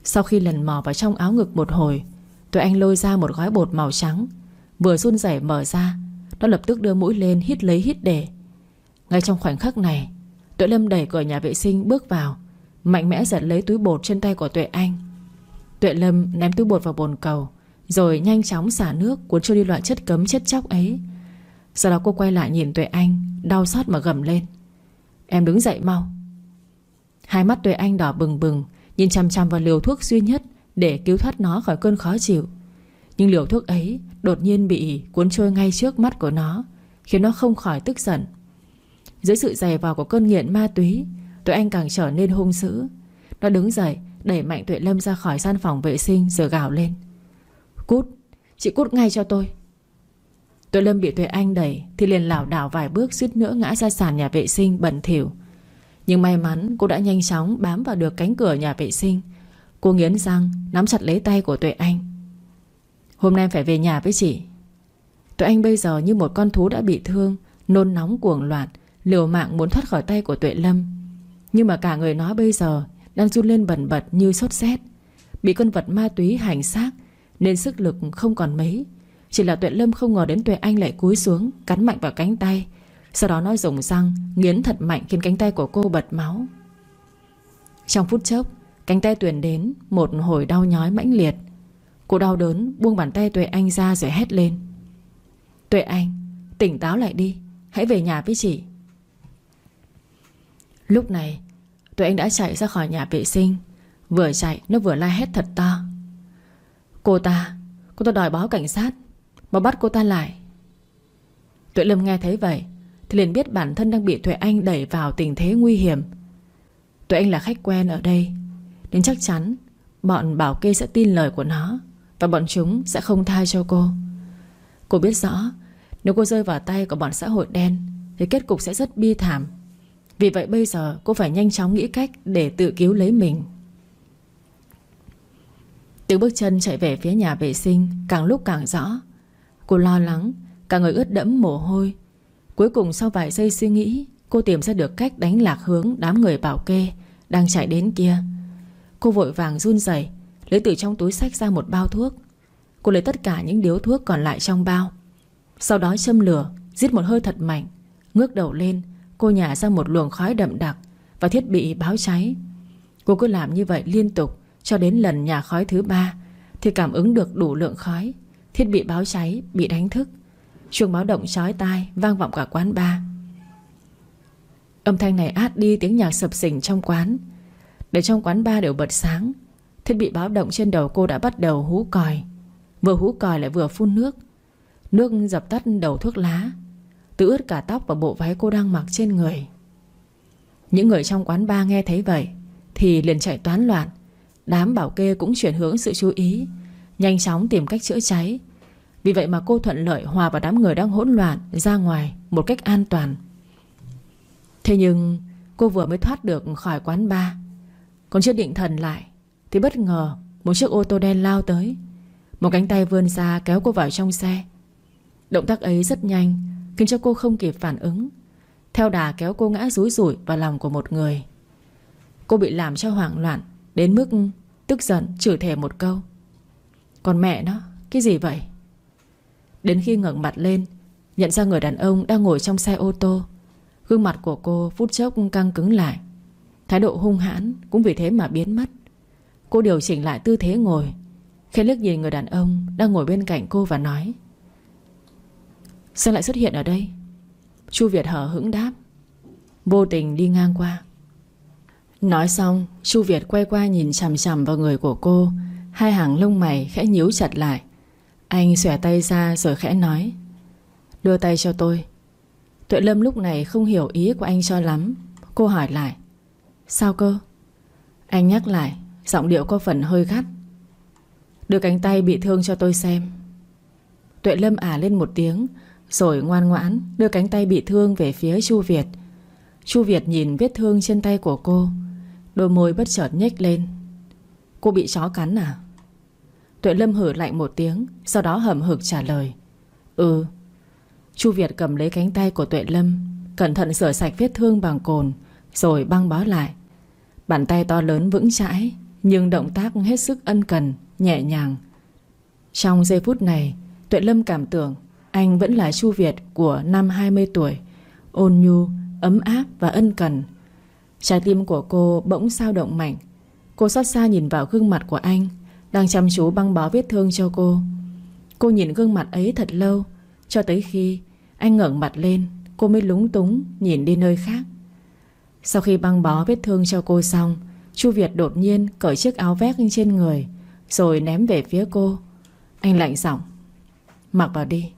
Sau khi lần mò vào trong áo ngực một hồi, Tụi anh lôi ra một gói bột màu trắng. Vừa run rẩy mở ra, Nó lập tức đưa mũi lên hít lấy hít để. Ngay trong khoảnh khắc này Tuệ Lâm đẩy cửa nhà vệ sinh bước vào, Mạnh mẽ giật lấy túi bột trên tay của Tuệ Anh. Tuệ Lâm ném túi bột vào bồn cầu, Rồi nhanh chóng xả nước Cuốn trôi đi loại chất cấm chất chóc ấy. Sau đó cô quay lại nhìn Tuệ Anh, Đau xót mà gầm lên. Em đứng dậy mau Hai mắt Tuệ Anh đỏ bừng bừng Nhìn chăm chăm vào liều thuốc duy nhất Để cứu thoát nó khỏi cơn khó chịu. Nhưng liều thuốc ấy Đột nhiên bị cuốn trôi ngay trước mắt của nó Khiến nó không khỏi tức giận. Dưới sự dày vào của cơn nghiện ma túy Tuệ Anh càng trở nên hung dữ. Nó đứng dậy Đẩy mạnh Tuệ Lâm ra khỏi gian phòng vệ sinh Rồi gào lên. Cút, chị cút ngay cho tôi. Tuệ Lâm bị Tuệ Anh đẩy Thì liền lảo đảo vài bước suýt nữa ngã ra sàn nhà vệ sinh bẩn thỉu. Nhưng may mắn cô đã nhanh chóng bám vào được cánh cửa nhà vệ sinh. Cô nghiến răng, Nắm chặt lấy tay của Tuệ Anh. Hôm nay phải về nhà với chị. Tuệ Anh bây giờ như một con thú đã bị thương, Nôn nóng cuồng loạn, Liều mạng muốn thoát khỏi tay của Tuệ Lâm. Nhưng mà cả người nó bây giờ Đang run lên bẩn bật như sốt rét Bị con vật ma túy hành xác, Nên sức lực không còn mấy. Chỉ là Tuệ Lâm không ngờ đến Tuệ Anh lại cúi xuống, Cắn mạnh vào cánh tay sau đó nó dùng răng, Nghiến thật mạnh khiến cánh tay của cô bật máu. Trong phút chốc, Cánh tay Tuyền đến Một hồi đau nhói mãnh liệt. Cô đau đớn buông bàn tay Tuệ Anh ra rồi hét lên. Tuệ Anh, Tỉnh táo lại đi, Hãy về nhà với chị. Lúc này, Tuệ Anh đã chạy ra khỏi nhà vệ sinh. Vừa chạy, nó vừa la hét thật to. Cô ta Cô ta đòi báo cảnh sát Mà bắt cô ta lại. Tuệ Lâm nghe thấy vậy thì liền biết bản thân đang bị Tuệ Anh đẩy vào tình thế nguy hiểm. Tuệ Anh là khách quen ở đây. Nên chắc chắn Bọn bảo kê sẽ tin lời của nó Và bọn chúng sẽ không tha cho cô. Cô biết rõ, Nếu cô rơi vào tay của bọn xã hội đen, Thì kết cục sẽ rất bi thảm. Vì vậy bây giờ cô phải nhanh chóng nghĩ cách Để tự cứu lấy mình. Tiếng bước chân chạy về phía nhà vệ sinh, Càng lúc càng rõ. Cô lo lắng, Cả người ướt đẫm mồ hôi Cuối cùng sau vài giây suy nghĩ, Cô tìm ra được cách đánh lạc hướng đám người bảo kê Đang chạy đến kia. Cô vội vàng run rẩy, Lấy từ trong túi sách ra một bao thuốc. Cô lấy tất cả những điếu thuốc còn lại trong bao. Sau đó châm lửa Giết một hơi thật mạnh. Ngước đầu lên, Cô nhả ra một luồng khói đậm đặc Và thiết bị báo cháy. Cô cứ làm như vậy liên tục Cho đến lần nhà khói thứ ba Thì cảm ứng được đủ lượng khói, Thiết bị báo cháy bị đánh thức. Chuông báo động chói tai, Vang vọng cả quán bar. Âm thanh này át đi tiếng nhạc sập sình trong quán. Để trong quán bar đều bật sáng, Thiết bị báo động trên đầu cô đã bắt đầu hú còi. Vừa hú còi lại vừa phun nước. Nước dập tắt đầu thuốc lá, Tự ướt cả tóc và bộ váy cô đang mặc trên người. Những người trong quán bar nghe thấy vậy Thì liền chạy toán loạn. Đám bảo kê cũng chuyển hướng sự chú ý, Nhanh chóng tìm cách chữa cháy. Vì vậy mà cô thuận lợi hòa vào đám người đang hỗn loạn Ra ngoài một cách an toàn. Thế nhưng, cô vừa mới thoát được khỏi quán bar. Còn chưa định thần lại, Thì bất ngờ một chiếc ô tô đen lao tới. Một cánh tay vươn ra kéo cô vào trong xe. Động tác ấy rất nhanh, Khiến cho cô không kịp phản ứng. Theo đà kéo cô ngã rúi rủi vào lòng của một người. Cô bị làm cho hoảng loạn, Đến mức tức giận chửi thề một câu. Còn mẹ nó, Cái gì vậy? Đến khi ngẩng mặt lên, Nhận ra người đàn ông đang ngồi trong xe ô tô. Gương mặt của cô phút chốc căng cứng lại. Thái độ hung hãn Cũng vì thế mà biến mất. Cô điều chỉnh lại tư thế ngồi Khi liếc nhìn người đàn ông Đang ngồi bên cạnh cô và nói, Sao lại xuất hiện ở đây? Chu Việt hở hững đáp, Vô tình đi ngang qua. Nói xong, Chu Việt quay qua nhìn chằm chằm vào người của cô. Hai hàng lông mày khẽ nhíu chặt lại. Anh xòe tay ra rồi khẽ nói, Đưa tay cho tôi. Tuệ Lâm lúc này không hiểu ý của anh cho lắm. Cô hỏi lại, Sao cơ? Anh nhắc lại, Giọng điệu có phần hơi gắt. Đưa cánh tay bị thương cho tôi xem. Tuệ Lâm ả lên một tiếng, Rồi ngoan ngoãn Đưa cánh tay bị thương về phía Chu Việt. Chu Việt nhìn vết thương trên tay của cô, Đôi môi bất chợt nhếch lên. Cô bị chó cắn à? Tuệ Lâm hử lạnh một tiếng Sau đó hầm hực trả lời. Ừ. Chu Việt cầm lấy cánh tay của Tuệ Lâm Cẩn thận rửa sạch vết thương bằng cồn Rồi băng bó lại. Bàn tay to lớn vững chãi Nhưng động tác hết sức ân cần Nhẹ nhàng. Trong giây phút này Tuệ Lâm cảm tưởng Anh vẫn là Chu Việt của năm 20 tuổi Ôn nhu, ấm áp và ân cần. Trái tim của cô bỗng sao động mạnh. Cô xót xa nhìn vào gương mặt của anh đang chăm chú băng bó vết thương cho cô. Cô nhìn gương mặt ấy thật lâu, Cho tới khi anh ngẩng mặt lên, Cô mới lúng túng nhìn đi nơi khác. Sau khi băng bó vết thương cho cô xong, Chu Việt đột nhiên cởi chiếc áo vét trên người, Rồi ném về phía cô. Anh lạnh giọng, Mặc vào đi.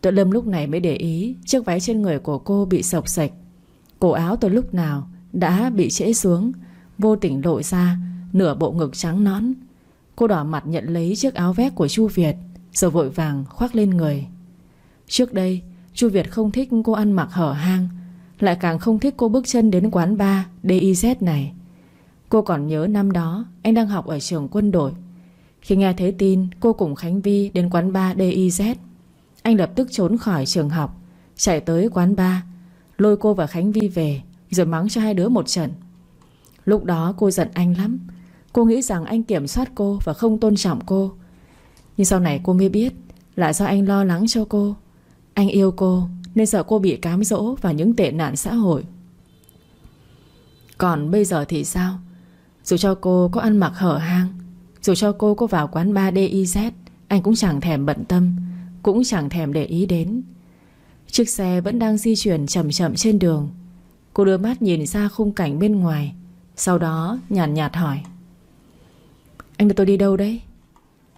Tuệ Lâm lúc này mới để ý Chiếc váy trên người của cô bị sọc sạch. Cổ áo từ lúc nào Đã bị trễ xuống, Vô tình lộ ra Nửa bộ ngực trắng nõn. Cô đỏ mặt nhận lấy chiếc áo vét của Chu Việt, Rồi vội vàng khoác lên người. Trước đây, Chu Việt không thích cô ăn mặc hở hang, Lại càng không thích cô bước chân đến quán bar DIZ này. Cô còn nhớ năm đó, Anh đang học ở trường quân đội. Khi nghe thấy tin cô cùng Khánh Vi Đến quán bar DIZ Anh lập tức trốn khỏi trường học, Chạy tới quán bar, Lôi cô và Khánh Vi về, Rồi mắng cho hai đứa một trận. Lúc đó cô giận anh lắm Cô nghĩ rằng anh kiểm soát cô Và không tôn trọng cô. Nhưng sau này cô mới biết Là do anh lo lắng cho cô. Anh yêu cô Nên sợ cô bị cám dỗ và những tệ nạn xã hội. Còn bây giờ thì sao? Dù cho cô có ăn mặc hở hang Dù cho cô có vào quán 3DIZ Anh cũng chẳng thèm bận tâm Cũng chẳng thèm để ý đến. Chiếc xe vẫn đang di chuyển chậm chậm trên đường. Cô đưa mắt nhìn ra khung cảnh bên ngoài Sau đó nhàn nhạt, nhạt hỏi. Anh đưa tôi đi đâu đấy?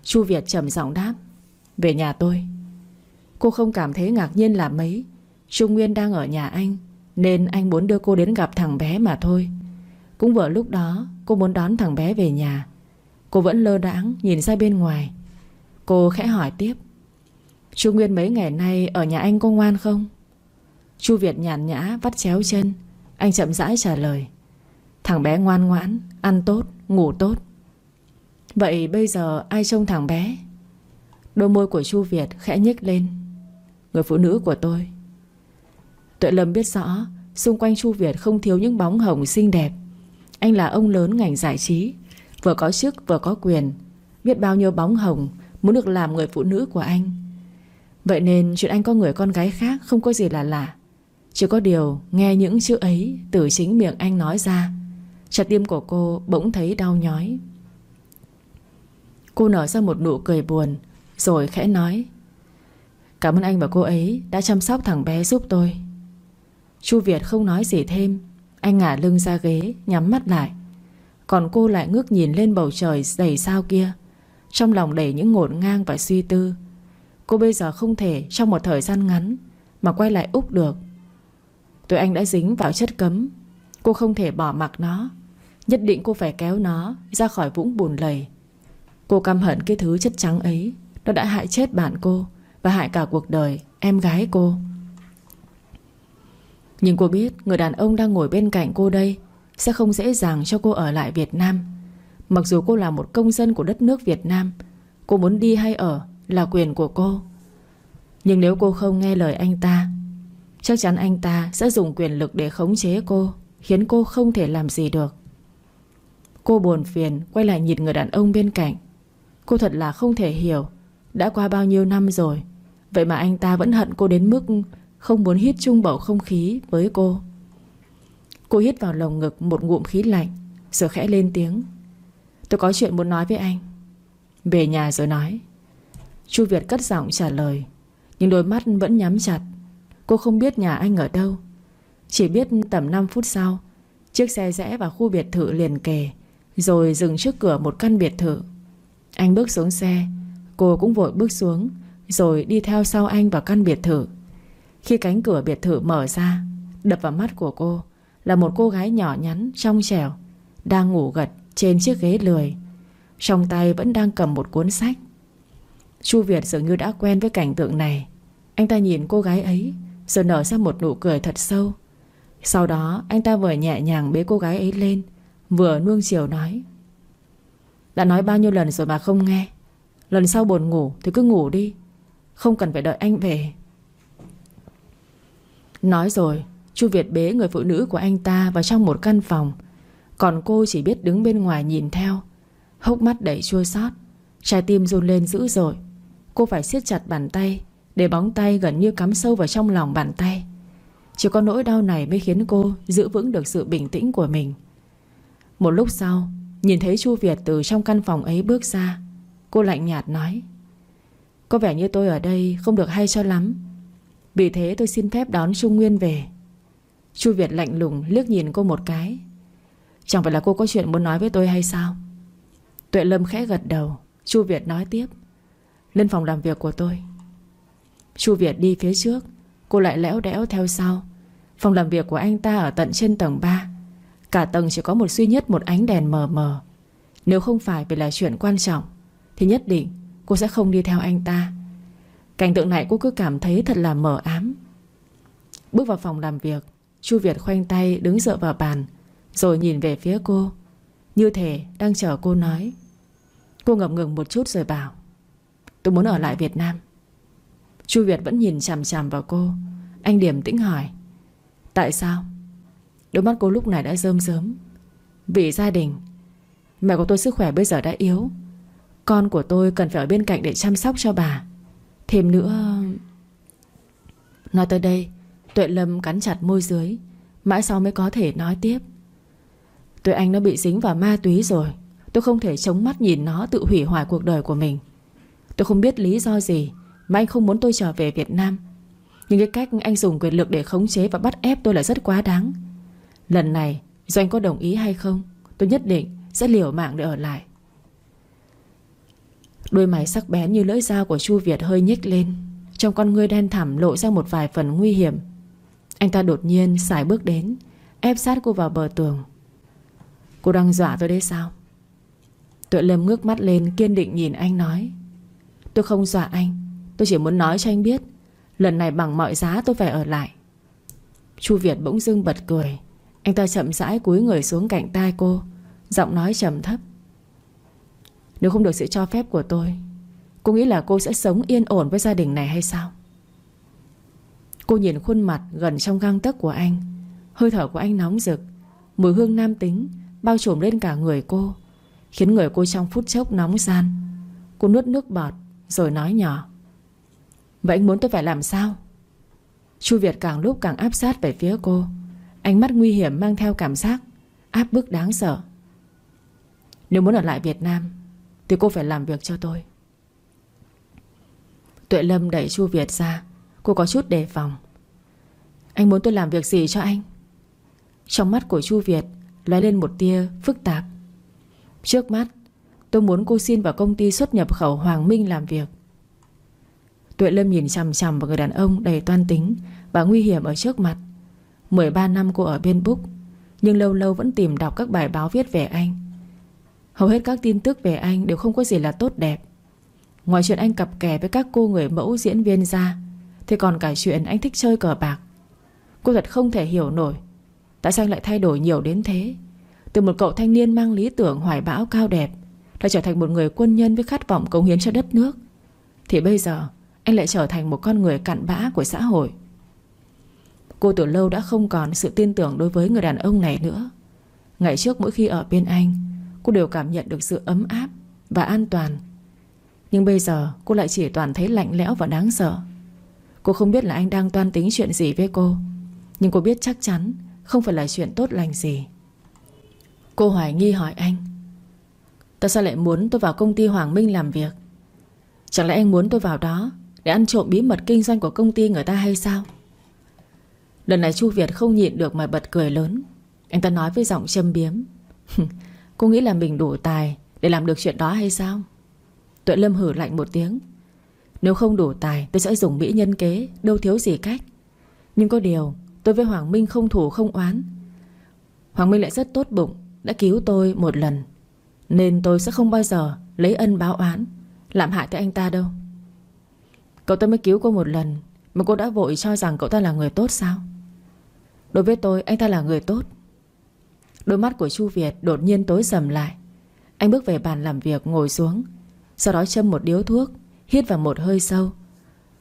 Chu Việt trầm giọng đáp. Về nhà tôi. Cô không cảm thấy ngạc nhiên là mấy. Trung Nguyên đang ở nhà anh Nên anh muốn đưa cô đến gặp thằng bé mà thôi. Cũng vừa lúc đó Cô muốn đón thằng bé về nhà. Cô vẫn lơ đãng nhìn ra bên ngoài. Cô khẽ hỏi tiếp. Chu Nguyên mấy ngày nay ở nhà anh có ngoan không? Chu Việt nhàn nhã vắt chéo chân. Anh chậm rãi trả lời. Thằng bé ngoan ngoãn, ăn tốt, ngủ tốt. Vậy bây giờ ai trông thằng bé? Đôi môi của Chu Việt khẽ nhếch lên. Người phụ nữ của tôi. Tuệ Lâm biết rõ, Xung quanh Chu Việt không thiếu những bóng hồng xinh đẹp. Anh là ông lớn ngành giải trí, Vừa có chức vừa có quyền, Biết bao nhiêu bóng hồng Muốn được làm người phụ nữ của anh. Vậy nên chuyện anh có người con gái khác Không có gì là lạ. Chỉ có điều nghe những chữ ấy Từ chính miệng anh nói ra, Trái tim của cô bỗng thấy đau nhói. Cô nở ra một nụ cười buồn, Rồi khẽ nói, Cảm ơn anh và cô ấy Đã chăm sóc thằng bé giúp tôi. Chu Việt không nói gì thêm, Anh ngả lưng ra ghế, Nhắm mắt lại. Còn cô lại ngước nhìn lên bầu trời đầy sao kia, Trong lòng đầy những ngổn ngang và suy tư. Cô bây giờ không thể trong một thời gian ngắn Mà quay lại Úc được. Tụi anh đã dính vào chất cấm, Cô không thể bỏ mặc nó. Nhất định cô phải kéo nó Ra khỏi vũng bùn lầy. Cô căm hận cái thứ chất trắng ấy. Nó đã hại chết bạn cô Và hại cả cuộc đời em gái cô. Nhưng cô biết Người đàn ông đang ngồi bên cạnh cô đây Sẽ không dễ dàng cho cô ở lại Việt Nam. Mặc dù cô là một công dân của đất nước Việt Nam, Cô muốn đi hay ở là quyền của cô. Nhưng nếu cô không nghe lời anh ta, Chắc chắn anh ta sẽ dùng quyền lực để khống chế cô, Khiến cô không thể làm gì được. Cô buồn phiền Quay lại nhìn người đàn ông bên cạnh. Cô thật là không thể hiểu. Đã qua bao nhiêu năm rồi, Vậy mà anh ta vẫn hận cô đến mức Không muốn hít chung bầu không khí với cô. Cô hít vào lồng ngực Một ngụm khí lạnh, Rồi khẽ lên tiếng. Tôi có chuyện muốn nói với anh. Về nhà rồi nói. Chu Việt cất giọng trả lời, Nhưng đôi mắt vẫn nhắm chặt. Cô không biết nhà anh ở đâu. Chỉ biết tầm 5 phút sau, Chiếc xe rẽ vào khu biệt thự liền kề, Rồi dừng trước cửa một căn biệt thự. Anh bước xuống xe. Cô cũng vội bước xuống, Rồi đi theo sau anh vào căn biệt thự. Khi cánh cửa biệt thự mở ra, Đập vào mắt của cô Là một cô gái nhỏ nhắn, trong trẻo, Đang ngủ gật trên chiếc ghế lười. Trong tay vẫn đang cầm một cuốn sách. Chu Việt dường như đã quen với cảnh tượng này. Anh ta nhìn cô gái ấy, Rồi nở ra một nụ cười thật sâu. Sau đó, anh ta vừa nhẹ nhàng bế cô gái ấy lên, Vừa nuông chiều nói đã nói bao nhiêu lần rồi mà không nghe. Lần sau buồn ngủ thì cứ ngủ đi. Không cần phải đợi anh về. Nói rồi, Chu Việt bế người phụ nữ của anh ta vào trong một căn phòng. Còn cô chỉ biết đứng bên ngoài nhìn theo. Hốc mắt đầy chua xót, Trái tim run lên dữ dội. Cô phải siết chặt bàn tay, Để bóng tay gần như cắm sâu vào trong lòng bàn tay. Chỉ có nỗi đau này mới khiến cô Giữ vững được sự bình tĩnh của mình. Một lúc sau Nhìn thấy Chu Việt từ trong căn phòng ấy bước ra, Cô lạnh nhạt nói, Có vẻ như tôi ở đây không được hay cho lắm. Vì thế tôi xin phép đón Trung Nguyên về. Chu Việt lạnh lùng liếc nhìn cô một cái. Chẳng phải là cô có chuyện muốn nói với tôi hay sao? Tuệ Lâm khẽ gật đầu. Chu Việt nói tiếp, Lên phòng làm việc của tôi. Chu Việt đi phía trước, Cô lại lẽo đẽo theo sau. Phòng làm việc của anh ta ở tận trên tầng 3 Cả tầng chỉ có một duy nhất, một ánh đèn mờ mờ. Nếu không phải vì là chuyện quan trọng, Thì nhất định cô sẽ không đi theo anh ta. Cảnh tượng này cô cứ cảm thấy thật là mờ ám. Bước vào phòng làm việc, Chu Việt khoanh tay đứng dựa vào bàn, Rồi nhìn về phía cô. Như thể đang chờ cô nói. Cô ngập ngừng một chút rồi bảo, Tôi muốn ở lại Việt Nam. Chu Việt vẫn nhìn chằm chằm vào cô. Anh điểm tĩnh hỏi, Tại sao? Đôi mắt cô lúc này đã rơm rớm. Vì gia đình, Mẹ của tôi sức khỏe bây giờ đã yếu. Con của tôi cần phải ở bên cạnh để chăm sóc cho bà. Thêm nữa, Nói tới đây, Tuệ Lâm cắn chặt môi dưới, Mãi sau mới có thể nói tiếp. Tuệ anh nó bị dính vào ma túy rồi, Tôi không thể chống mắt nhìn nó tự hủy hoại cuộc đời của mình. Tôi không biết lý do gì Mà anh không muốn tôi trở về Việt Nam. Nhưng cái cách anh dùng quyền lực để khống chế Và bắt ép tôi là rất quá đáng. Lần này dù anh có đồng ý hay không? Tôi nhất định sẽ liều mạng để ở lại. Đôi mày sắc bén như lưỡi dao của Chu Việt hơi nhếch lên. Trong con ngươi đen thẳm lộ ra một vài phần nguy hiểm. Anh ta đột nhiên xài bước đến, Ép sát cô vào bờ tường. Cô đang dọa tôi đấy sao? Tuệ Lâm ngước mắt lên kiên định nhìn anh nói. Tôi không dọa anh, Tôi chỉ muốn nói cho anh biết, Lần này bằng mọi giá tôi phải ở lại. Chu Việt bỗng dưng bật cười. Anh ta chậm rãi cúi người xuống cạnh tai cô, Giọng nói trầm thấp. Nếu không được sự cho phép của tôi, Cô nghĩ là cô sẽ sống yên ổn với gia đình này hay sao? Cô nhìn khuôn mặt gần trong găng tấc của anh, Hơi thở của anh nóng rực, Mùi hương nam tính Bao trùm lên cả người cô, Khiến người cô trong phút chốc nóng gian. Cô nuốt nước bọt Rồi nói nhỏ. Vậy anh muốn tôi phải làm sao? Chu Việt càng lúc càng áp sát về phía cô. Ánh mắt nguy hiểm mang theo cảm giác Áp bức đáng sợ. Nếu muốn ở lại Việt Nam, Thì cô phải làm việc cho tôi. Tuệ Lâm đẩy Chu Việt ra. Cô có chút đề phòng. Anh muốn tôi làm việc gì cho anh? Trong mắt của Chu Việt lóe lên một tia phức tạp. Trước mắt, Tôi muốn cô xin vào công ty xuất nhập khẩu Hoàng Minh làm việc. Tuệ Lâm nhìn chằm chằm vào người đàn ông đầy toan tính Và nguy hiểm ở trước mặt. 13 năm cô ở bên Book, Nhưng lâu lâu vẫn tìm đọc các bài báo viết về anh. Hầu hết các tin tức về anh Đều không có gì là tốt đẹp. Ngoài chuyện anh cặp kè với các cô người mẫu diễn viên ra, Thì còn cả chuyện anh thích chơi cờ bạc. Cô thật không thể hiểu nổi, Tại sao anh lại thay đổi nhiều đến thế? Từ một cậu thanh niên mang lý tưởng hoài bão cao đẹp, Đã trở thành một người quân nhân với khát vọng cống hiến cho đất nước, Thì bây giờ Anh lại trở thành một con người cặn bã của xã hội. Cô từ lâu đã không còn sự tin tưởng đối với người đàn ông này nữa. Ngày trước mỗi khi ở bên anh, Cô đều cảm nhận được sự ấm áp Và an toàn. Nhưng bây giờ, cô lại chỉ toàn thấy lạnh lẽo và đáng sợ. Cô không biết là anh đang toan tính chuyện gì với cô, Nhưng cô biết chắc chắn Không phải là chuyện tốt lành gì. Cô hoài nghi hỏi anh, Tại sao lại muốn tôi vào công ty Hoàng Minh làm việc? Chẳng lẽ anh muốn tôi vào đó Để ăn trộm bí mật kinh doanh của công ty người ta hay sao? Lần này Chu Việt không nhịn được mà bật cười lớn. Anh ta nói với giọng châm biếm. [LAUGHS] Cô nghĩ là mình đủ tài Để làm được chuyện đó hay sao? Tuệ Lâm hử lạnh một tiếng. Nếu không đủ tài, tôi sẽ dùng mỹ nhân kế, Đâu thiếu gì cách. Nhưng có điều, tôi với Hoàng Minh không thủ không oán. Hoàng Minh lại rất tốt bụng, đã cứu tôi một lần. Nên tôi sẽ không bao giờ lấy ân báo oán, Làm hại tới anh ta đâu. Cậu ta mới cứu cô một lần, Mà cô đã vội cho rằng cậu ta là người tốt sao? Đối với tôi, anh ta là người tốt. Đôi mắt của Chu Việt đột nhiên tối sầm lại. Anh bước về bàn làm việc, ngồi xuống. Sau đó châm một điếu thuốc, Hít vào một hơi sâu.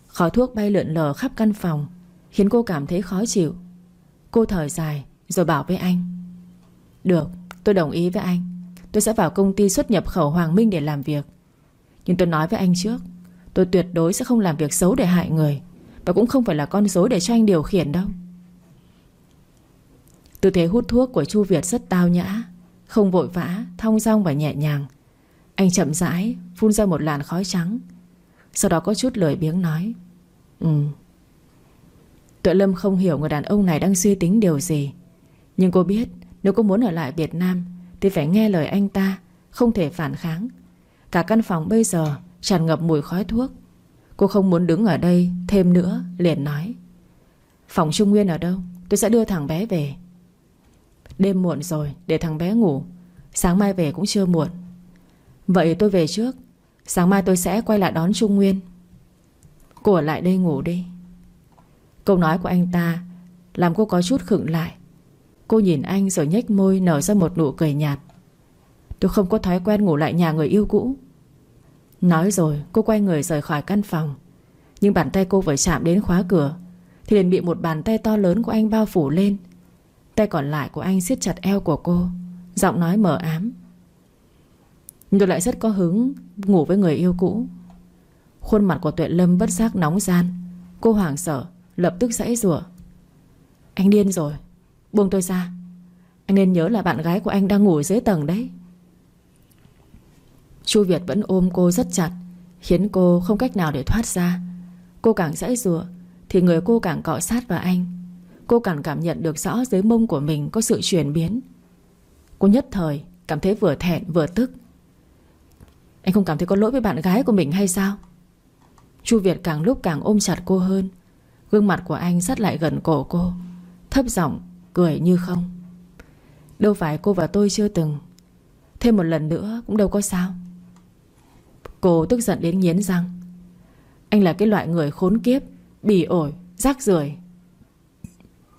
Khói thuốc bay lượn lờ khắp căn phòng, Khiến cô cảm thấy khó chịu. Cô thở dài, rồi bảo với anh. Được, tôi đồng ý với anh. Tôi sẽ vào công ty xuất nhập khẩu Hoàng Minh để làm việc. Nhưng tôi nói với anh trước, Tôi tuyệt đối sẽ không làm việc xấu để hại người Và cũng không phải là con dối để cho anh điều khiển đâu. Tư thế hút thuốc của Chu Việt rất tao nhã Không vội vã, thong dong và nhẹ nhàng. Anh chậm rãi Phun ra một làn khói trắng. Sau đó có chút lời biếng nói Ừ Tuệ Lâm không hiểu người đàn ông này đang suy tính điều gì. Nhưng cô biết Nếu cô muốn ở lại Việt Nam Thì phải nghe lời anh ta Không thể phản kháng. Cả căn phòng bây giờ tràn ngập mùi khói thuốc. Cô không muốn đứng ở đây thêm nữa Liền nói Phòng Trung Nguyên ở đâu? Tôi sẽ đưa thằng bé về. Đêm muộn rồi, để thằng bé ngủ. Sáng mai về cũng chưa muộn. Vậy tôi về trước. Sáng mai tôi sẽ quay lại đón Trung Nguyên. Cô ở lại đây ngủ đi. Câu nói của anh ta Làm cô có chút khựng lại. Cô nhìn anh rồi nhếch môi nở ra một nụ cười nhạt. Tôi không có thói quen ngủ lại nhà người yêu cũ. Nói rồi, cô quay người rời khỏi căn phòng. Nhưng bàn tay cô vừa chạm đến khóa cửa, Thì liền bị một bàn tay to lớn của anh bao phủ lên. Tay còn lại của anh siết chặt eo của cô, Giọng nói mờ ám. Nhưng lại rất có hứng, Ngủ với người yêu cũ. Khuôn mặt của Tuệ Lâm bất giác nóng gian. Cô hoảng sợ, Lập tức dãy rủa. Anh điên rồi, Buông tôi ra. Anh nên nhớ là bạn gái của anh đang ngủ dưới tầng đấy. Chu Việt vẫn ôm cô rất chặt, Khiến cô không cách nào để thoát ra. Cô càng dãy rủa, Thì người cô càng cọ sát vào anh. Cô càng cảm nhận được rõ dưới mông của mình Có sự chuyển biến. Cô nhất thời cảm thấy vừa thẹn vừa tức. Anh không cảm thấy có lỗi với bạn gái của mình hay sao? Chu Việt càng lúc càng ôm chặt cô hơn. Gương mặt của anh sát lại gần cổ cô Thấp giọng cười như không. Đâu phải cô và tôi chưa từng Thêm một lần nữa cũng đâu có sao. Cô tức giận đến nghiến răng. Anh là cái loại người khốn kiếp Bỉ ổi, rác rưởi.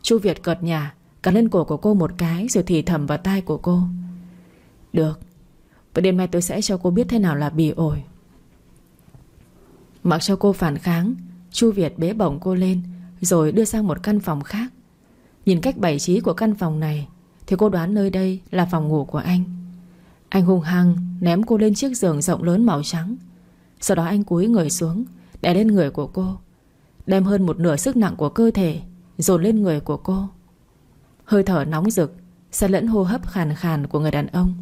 Chu Việt cợt nhà Cắn lên cổ của cô một cái Rồi thì thầm vào tai của cô. Được Và đêm nay tôi sẽ cho cô biết thế nào là bỉ ổi. Mặc cho cô phản kháng, Chu Việt bế bổng cô lên Rồi đưa sang một căn phòng khác. Nhìn cách bày trí của căn phòng này Thì cô đoán nơi đây là phòng ngủ của anh. Anh hung hăng Ném cô lên chiếc giường rộng lớn màu trắng. Sau đó anh cúi người xuống, Đè lên người của cô, Đem hơn một nửa sức nặng của cơ thể Dồn lên người của cô. Hơi thở nóng rực xen lẫn hô hấp khàn khàn của người đàn ông.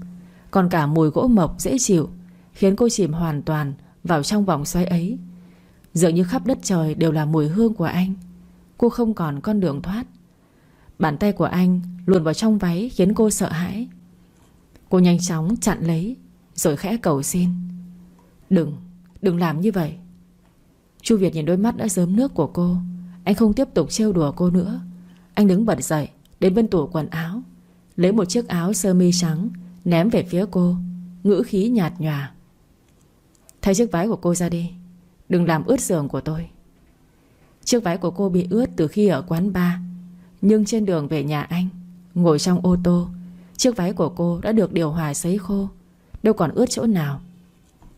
Còn cả mùi gỗ mộc dễ chịu Khiến cô chìm hoàn toàn Vào trong vòng xoáy ấy. Dường như khắp đất trời đều là mùi hương của anh. Cô không còn con đường thoát. Bàn tay của anh luồn vào trong váy Khiến cô sợ hãi. Cô nhanh chóng chặn lấy Rồi khẽ cầu xin. Đừng, đừng làm như vậy. Chu Việt nhìn đôi mắt đã dớm nước của cô. Anh không tiếp tục trêu đùa cô nữa. Anh đứng bật dậy, Đến bên tủ quần áo, Lấy một chiếc áo sơ mi trắng, Ném về phía cô, Ngữ khí nhạt nhòa. Thay chiếc váy của cô ra đi, Đừng làm ướt giường của tôi. Chiếc váy của cô bị ướt từ khi ở quán bar, Nhưng trên đường về nhà anh, Ngồi trong ô tô, Chiếc váy của cô đã được điều hòa sấy khô, Đâu còn ướt chỗ nào.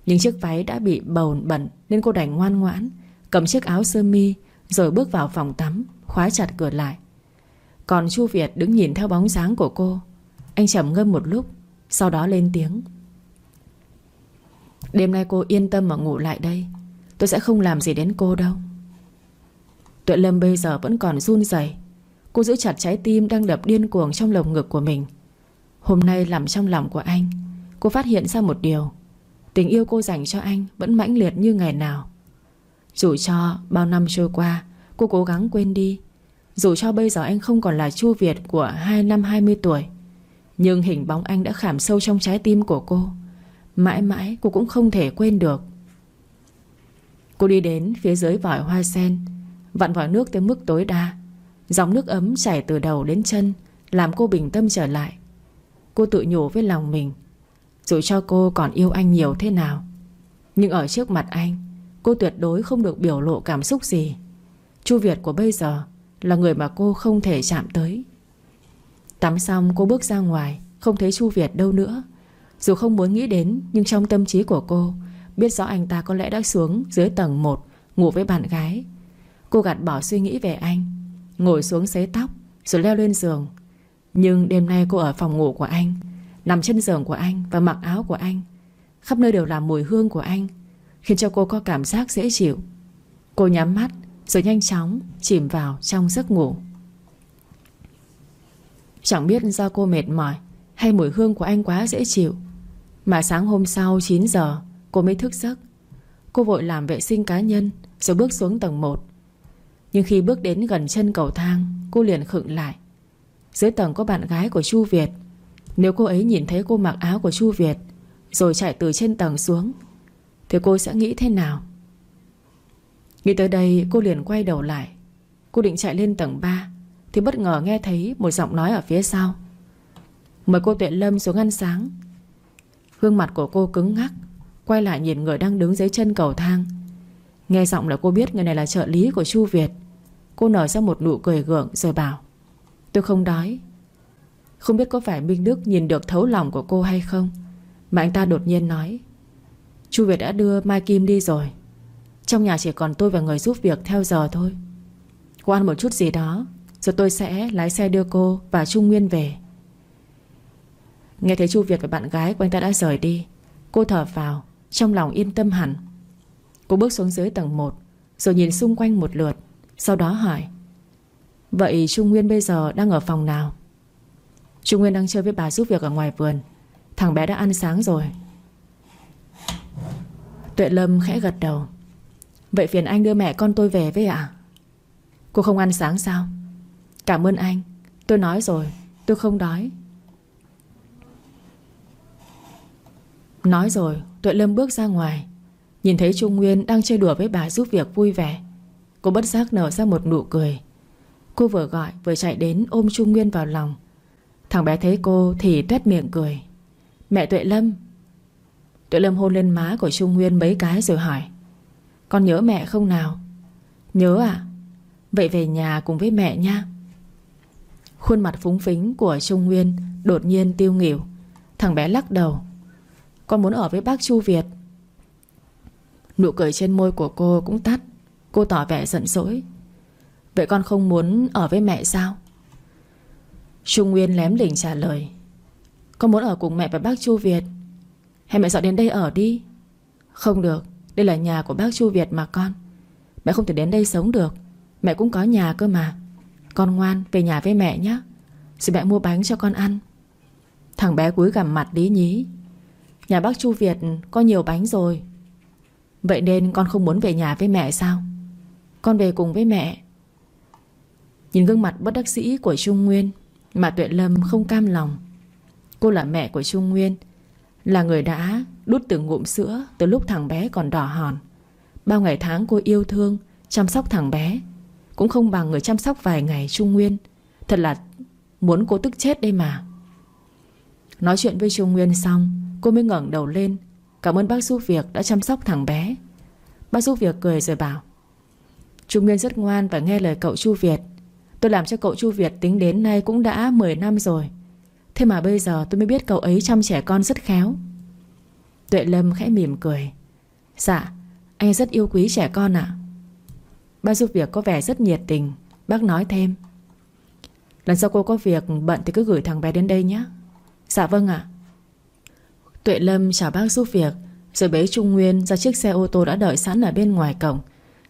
Nhưng chiếc váy đã bị bầu bẩn Nên cô đành ngoan ngoãn Cầm chiếc áo sơ mi rồi bước vào phòng tắm, Khóa chặt cửa lại. Còn Chu Việt đứng nhìn theo bóng dáng của cô. Anh trầm ngâm một lúc, Sau đó lên tiếng. Đêm nay cô yên tâm mà ngủ lại đây. Tôi sẽ không làm gì đến cô đâu. Tuệ Lâm bây giờ vẫn còn run rẩy. Cô giữ chặt trái tim đang đập điên cuồng trong lồng ngực của mình. Hôm nay làm trong lòng của anh, Cô phát hiện ra một điều. Tình yêu cô dành cho anh Vẫn mãnh liệt như ngày nào. Dù cho bao năm trôi qua, Cô cố gắng quên đi. Dù cho bây giờ anh không còn là Chu Việt Của hai năm 20 tuổi, Nhưng hình bóng anh đã khảm sâu trong trái tim của cô. Mãi mãi cô cũng không thể quên được. Cô đi đến phía dưới vòi hoa sen, Vặn vòi nước tới mức tối đa. Dòng nước ấm chảy từ đầu đến chân, Làm cô bình tâm trở lại. Cô tự nhủ với lòng mình, Dù cho cô còn yêu anh nhiều thế nào, Nhưng ở trước mặt anh Cô tuyệt đối không được biểu lộ cảm xúc gì. Chu Việt của bây giờ Là người mà cô không thể chạm tới. Tắm xong, cô bước ra ngoài, Không thấy Chu Việt đâu nữa. Dù không muốn nghĩ đến, Nhưng trong tâm trí của cô, Biết rõ anh ta có lẽ đã xuống dưới tầng 1 Ngủ với bạn gái. Cô gạt bỏ suy nghĩ về anh, Ngồi xuống xế tóc, Rồi leo lên giường. Nhưng đêm nay cô ở phòng ngủ của anh, Nằm trên giường của anh và mặc áo của anh. Khắp nơi đều là mùi hương của anh. Khiến cho cô có cảm giác dễ chịu. Cô nhắm mắt, Rồi nhanh chóng chìm vào trong giấc ngủ. Chẳng biết do cô mệt mỏi Hay mùi hương của anh quá dễ chịu, Mà sáng hôm sau 9 giờ, Cô mới thức giấc. Cô vội làm vệ sinh cá nhân, Rồi bước xuống tầng 1 Nhưng khi bước đến gần chân cầu thang, Cô liền khựng lại. Dưới tầng có bạn gái của Chu Việt. Nếu cô ấy nhìn thấy cô mặc áo của Chu Việt, Rồi chạy từ trên tầng xuống thì cô sẽ nghĩ thế nào? Nghĩ tới đây, cô liền quay đầu lại. Cô định chạy lên tầng 3 Thì bất ngờ nghe thấy một giọng nói ở phía sau. Mời cô Tuệ Lâm xuống ăn sáng. Gương mặt của cô cứng ngắc, Quay lại nhìn người đang đứng dưới chân cầu thang. Nghe giọng là cô biết người này là trợ lý của Chu Việt. Cô nở ra một nụ cười gượng rồi bảo, Tôi không đói. Không biết có phải Minh Đức nhìn được thấu lòng của cô hay không, Mà anh ta đột nhiên nói Chu Việt đã đưa Mai Kim đi rồi. Trong nhà chỉ còn tôi và người giúp việc theo giờ thôi. Cô ăn một chút gì đó, Rồi tôi sẽ lái xe đưa cô và Trung Nguyên về. Nghe thấy Chu Việt và bạn gái của anh ta đã rời đi, Cô thở vào, Trong lòng yên tâm hẳn. Cô bước xuống dưới tầng 1 Rồi nhìn xung quanh một lượt, Sau đó hỏi, Vậy Trung Nguyên bây giờ đang ở phòng nào? Trung Nguyên đang chơi với bà giúp việc ở ngoài vườn. Thằng bé đã ăn sáng rồi. Tuệ Lâm khẽ gật đầu. Vậy phiền anh đưa mẹ con tôi về với ạ. Cô không ăn sáng sao? Cảm ơn anh. Tôi nói rồi, Tôi không đói. Nói rồi, Tuệ Lâm bước ra ngoài. Nhìn thấy Trung Nguyên đang chơi đùa với bà giúp việc vui vẻ. Cô bất giác nở ra một nụ cười. Cô vừa gọi, vừa chạy đến ôm Trung Nguyên vào lòng. Thằng bé thấy cô thì tuét miệng cười. Mẹ Tuệ Lâm Tuệ Lâm hôn lên má của Trung Nguyên mấy cái rồi hỏi. Con nhớ mẹ không nào? Nhớ à Vậy về nhà cùng với mẹ nha. Khuôn mặt phúng phính của Trung Nguyên Đột nhiên tiêu nghỉu. Thằng bé lắc đầu. Con muốn ở với bác Chu Việt. Nụ cười trên môi của cô cũng tắt. Cô tỏ vẻ giận dỗi. Vậy con không muốn ở với mẹ sao? Trung Nguyên lém lỉnh trả lời. Con muốn ở cùng mẹ và bác Chu Việt. Hay mẹ dọn đến đây ở đi? Không được, Đây là nhà của bác Chu Việt mà con. Mẹ không thể đến đây sống được. Mẹ cũng có nhà cơ mà. Con ngoan, về nhà với mẹ nhé. Rồi mẹ mua bánh cho con ăn. Thằng bé cúi gằm mặt lý nhí. Nhà bác Chu Việt có nhiều bánh rồi. Vậy nên con không muốn về nhà với mẹ sao? Con về cùng với mẹ. Nhìn gương mặt bất đắc sĩ của Trung Nguyên, Mà Tuệ Lâm không cam lòng. Cô là mẹ của Trung Nguyên là người đã đút từng ngụm sữa Từ lúc thằng bé còn đỏ hòn. Bao ngày tháng cô yêu thương, Chăm sóc thằng bé. Cũng không bằng người chăm sóc vài ngày Trung Nguyên. Thật là muốn cô tức chết đây mà. Nói chuyện với Trung Nguyên xong, Cô mới ngẩng đầu lên. Cảm ơn bác giúp việc đã chăm sóc thằng bé. Bác giúp việc cười rồi bảo, Trung Nguyên rất ngoan và nghe lời cậu Chu Việt. Tôi làm cho cậu Chu Việt tính đến nay cũng đã 10 năm rồi. Thế mà bây giờ tôi mới biết cậu ấy chăm trẻ con rất khéo. Tuệ Lâm khẽ mỉm cười. Dạ Anh rất yêu quý trẻ con ạ. Bác giúp việc có vẻ rất nhiệt tình. Bác nói thêm. Lần sau cô có việc bận thì cứ gửi thằng bé đến đây nhé. Dạ vâng ạ. Tuệ Lâm chào bác giúp việc, Rồi bế Trung Nguyên ra chiếc xe ô tô đã đợi sẵn ở bên ngoài cổng.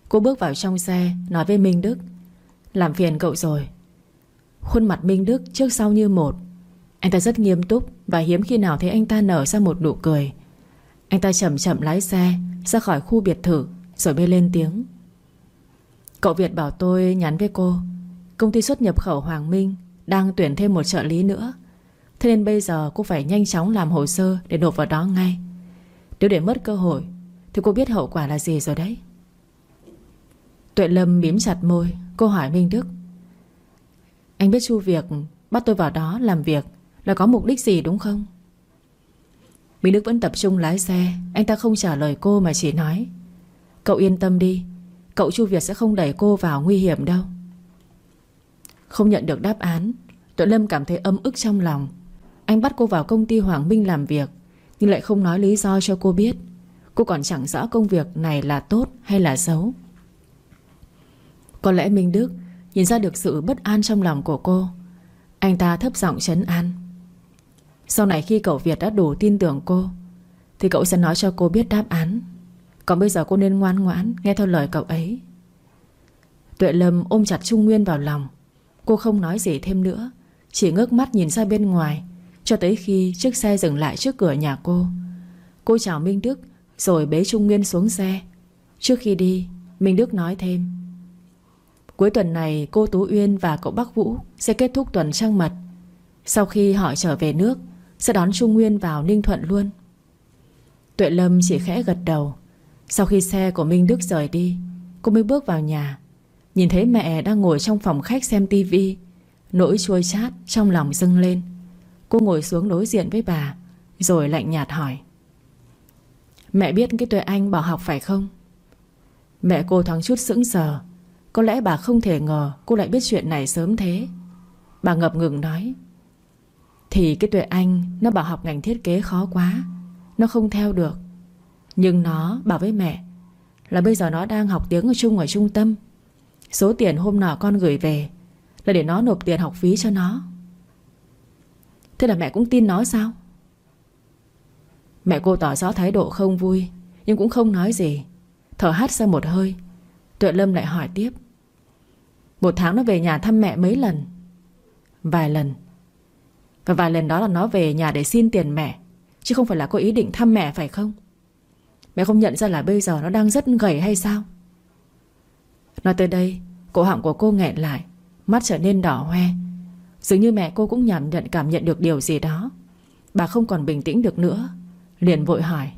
Cô bước vào trong xe, Nói với Minh Đức. Làm phiền cậu rồi. Khuôn mặt Minh Đức trước sau như một. Anh ta rất nghiêm túc Và hiếm khi nào thấy anh ta nở ra một nụ cười. Anh ta chậm chậm lái xe, Ra khỏi khu biệt thự, Rồi bê lên tiếng. Cậu Việt bảo tôi nhắn với cô, Công ty xuất nhập khẩu Hoàng Minh Đang tuyển thêm một trợ lý nữa. Thế nên bây giờ cô phải nhanh chóng làm hồ sơ Để nộp vào đó ngay. Nếu để mất cơ hội, Thì cô biết hậu quả là gì rồi đấy. Tuệ Lâm mím chặt môi, Cô hỏi Minh Đức. Anh biết chu việc Bắt tôi vào đó làm việc là có mục đích gì đúng không? Minh Đức vẫn tập trung lái xe. Anh ta không trả lời cô mà chỉ nói, Cậu yên tâm đi, Cậu Chu Việt sẽ không đẩy cô vào nguy hiểm đâu. Không nhận được đáp án Tuệ Lâm cảm thấy âm ức trong lòng. Anh bắt cô vào công ty Hoàng Minh làm việc, Nhưng lại không nói lý do cho cô biết. Cô còn chẳng rõ công việc này là tốt hay là xấu. Có lẽ Minh Đức Nhìn ra được sự bất an trong lòng của cô. Anh ta thấp giọng chấn an. Sau này khi cậu Việt đã đủ tin tưởng cô, Thì cậu sẽ nói cho cô biết đáp án. Còn bây giờ cô nên ngoan ngoãn Nghe theo lời cậu ấy. Tuệ Lâm ôm chặt Trung Nguyên vào lòng. Cô không nói gì thêm nữa, Chỉ ngước mắt nhìn ra bên ngoài, Cho tới khi chiếc xe dừng lại trước cửa nhà cô. Cô chào Minh Đức, Rồi bế Trung Nguyên xuống xe. Trước khi đi, Minh Đức nói thêm. Cuối tuần này, cô Tú Uyên và cậu Bắc Vũ Sẽ kết thúc tuần trăng mật. Sau khi họ trở về nước sẽ đón Trung Nguyên vào Ninh Thuận luôn. Tuệ Lâm chỉ khẽ gật đầu. Sau khi xe của Minh Đức rời đi, Cô mới bước vào nhà. Nhìn thấy mẹ đang ngồi trong phòng khách xem tivi Nỗi chua chát trong lòng dâng lên. Cô ngồi xuống đối diện với bà, Rồi lạnh nhạt hỏi. Mẹ biết cái Tuệ Anh bỏ học phải không? Mẹ cô thoáng chút sững sờ. Có lẽ bà không thể ngờ Cô lại biết chuyện này sớm thế. Bà ngập ngừng nói. Thì cái Tuệ Anh, Nó bảo học ngành thiết kế khó quá, Nó không theo được. Nhưng nó bảo với mẹ Là bây giờ nó đang học tiếng ở chung ở trung tâm. Số tiền hôm nọ con gửi về Là để nó nộp tiền học phí cho nó. Thế là mẹ cũng tin nó sao? Mẹ cô tỏ rõ thái độ không vui, Nhưng cũng không nói gì. Thở hắt ra một hơi, Tuệ Lâm lại hỏi tiếp. Một tháng nó về nhà thăm mẹ mấy lần? Vài lần. Và vài lần đó là nó về nhà để xin tiền mẹ, Chứ không phải là có ý định thăm mẹ, phải không? Mẹ không nhận ra là bây giờ nó đang rất gầy hay sao? Nói tới đây, Cổ họng của cô nghẹn lại, Mắt trở nên đỏ hoe. Dường như mẹ cô cũng nhảm nhận cảm nhận được điều gì đó. Bà không còn bình tĩnh được nữa, Liền vội hỏi.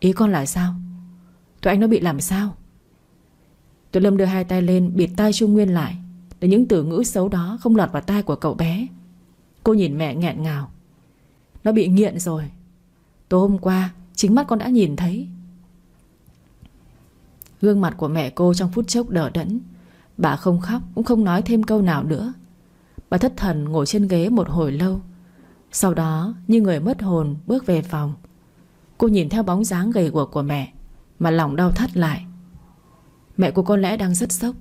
Ý con là sao? Tụi anh nó bị làm sao? Tụi Lâm đưa hai tay lên, bịt tai Trung Nguyên lại, Để những từ ngữ xấu đó không lọt vào tai của cậu bé. Cô nhìn mẹ nghẹn ngào. Nó bị nghiện rồi. Tối hôm qua, Chính mắt con đã nhìn thấy. Gương mặt của mẹ cô trong phút chốc đỡ đẫn. Bà không khóc, cũng không nói thêm câu nào nữa. Bà thất thần ngồi trên ghế một hồi lâu. Sau đó, như người mất hồn, bước về phòng. Cô nhìn theo bóng dáng gầy guộc của mẹ, Mà lòng đau thắt lại. Mẹ của con lẽ đang rất sốc,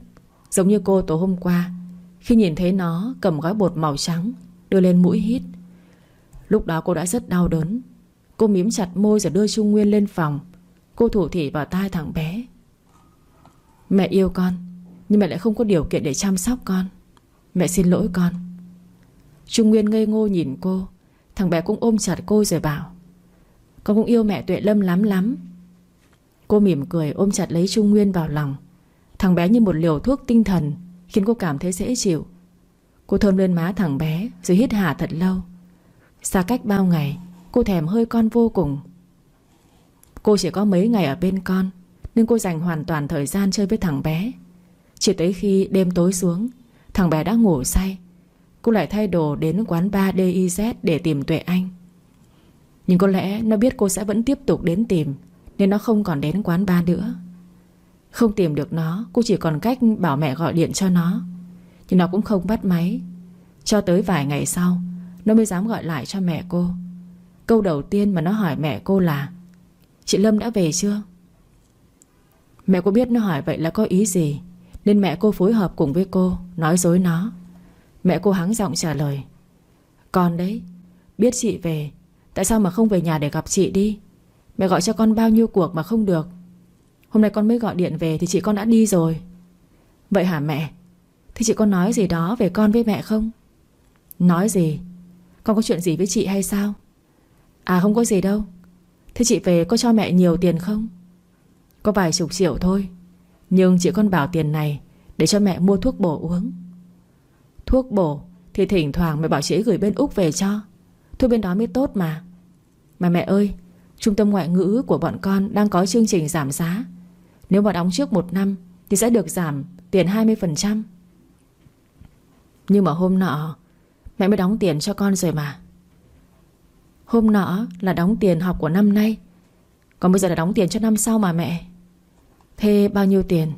Giống như cô tối hôm qua. Khi nhìn thấy nó, cầm gói bột màu trắng Đưa lên mũi hít. Lúc đó cô đã rất đau đớn. Cô mím chặt môi rồi đưa Trung Nguyên lên phòng. Cô thủ thỉ vào tai thằng bé. Mẹ yêu con, Nhưng mẹ lại không có điều kiện để chăm sóc con. Mẹ xin lỗi con. Trung Nguyên ngây ngô nhìn cô. Thằng bé cũng ôm chặt cô rồi bảo, Con cũng yêu mẹ Tuệ Lâm lắm lắm. Cô mỉm cười ôm chặt lấy Trung Nguyên vào lòng. Thằng bé như một liều thuốc tinh thần, Khiến cô cảm thấy dễ chịu. Cô thơm lên má thằng bé, Rồi hít hà thật lâu. Xa cách bao ngày, Cô thèm hơi con vô cùng. Cô chỉ có mấy ngày ở bên con, nên cô dành hoàn toàn thời gian chơi với thằng bé. Chỉ tới khi đêm tối xuống, Thằng bé đã ngủ say. Cô lại thay đồ đến quán bar DIZ Để tìm Tuệ Anh. Nhưng có lẽ nó biết cô sẽ vẫn tiếp tục đến tìm, Nên nó không còn đến quán bar nữa. Không tìm được nó, Cô chỉ còn cách bảo mẹ gọi điện cho nó. Nhưng nó cũng không bắt máy. Cho tới vài ngày sau, Nó mới dám gọi lại cho mẹ cô. Câu đầu tiên mà nó hỏi mẹ cô là, Chị Lâm đã về chưa? Mẹ cô biết nó hỏi vậy là có ý gì, Nên mẹ cô phối hợp cùng với cô Nói dối nó. Mẹ cô hắng giọng trả lời, Con đấy, Biết chị về, Tại sao mà không về nhà để gặp chị đi? Mẹ gọi cho con bao nhiêu cuộc mà không được. Hôm nay con mới gọi điện về Thì chị con đã đi rồi. Vậy hả mẹ? Thì chị con nói gì đó về con với mẹ không? Nói gì? Con có chuyện gì với chị hay sao? À không có gì đâu. Thế chị về có cho mẹ nhiều tiền không? Có vài chục triệu thôi. Nhưng chị con bảo tiền này Để cho mẹ mua thuốc bổ uống. Thuốc bổ Thì thỉnh thoảng mẹ bảo chị gửi bên Úc về cho. Thuốc bên đó mới tốt mà. Mà mẹ ơi, Trung tâm ngoại ngữ của bọn con đang có chương trình giảm giá. Nếu mà đóng trước một năm Thì sẽ được giảm tiền 20% nhưng mà hôm nọ, Mẹ mới đóng tiền cho con rồi mà. Hôm nọ là đóng tiền học của năm nay. Còn bây giờ là đóng tiền cho năm sau mà mẹ. Thế bao nhiêu tiền?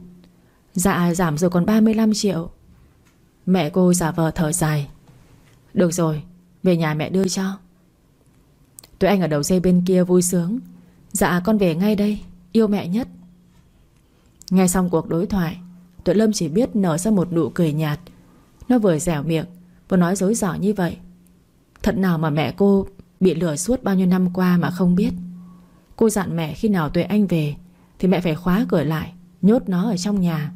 Dạ giảm rồi còn 35 triệu. Mẹ cô giả vờ thở dài. Được rồi, Về nhà mẹ đưa cho. Tụi anh ở đầu dây bên kia vui sướng. Dạ con về ngay đây. Yêu mẹ nhất. Nghe xong cuộc đối thoại, tụi Lâm chỉ biết nở ra một nụ cười nhạt. Nó vừa dẻo miệng, Vừa nói dối giỏi như vậy. Thật nào mà mẹ cô bị lừa suốt bao nhiêu năm qua mà không biết. Cô dặn mẹ khi nào Tuệ Anh về, Thì mẹ phải khóa cửa lại, Nhốt nó ở trong nhà.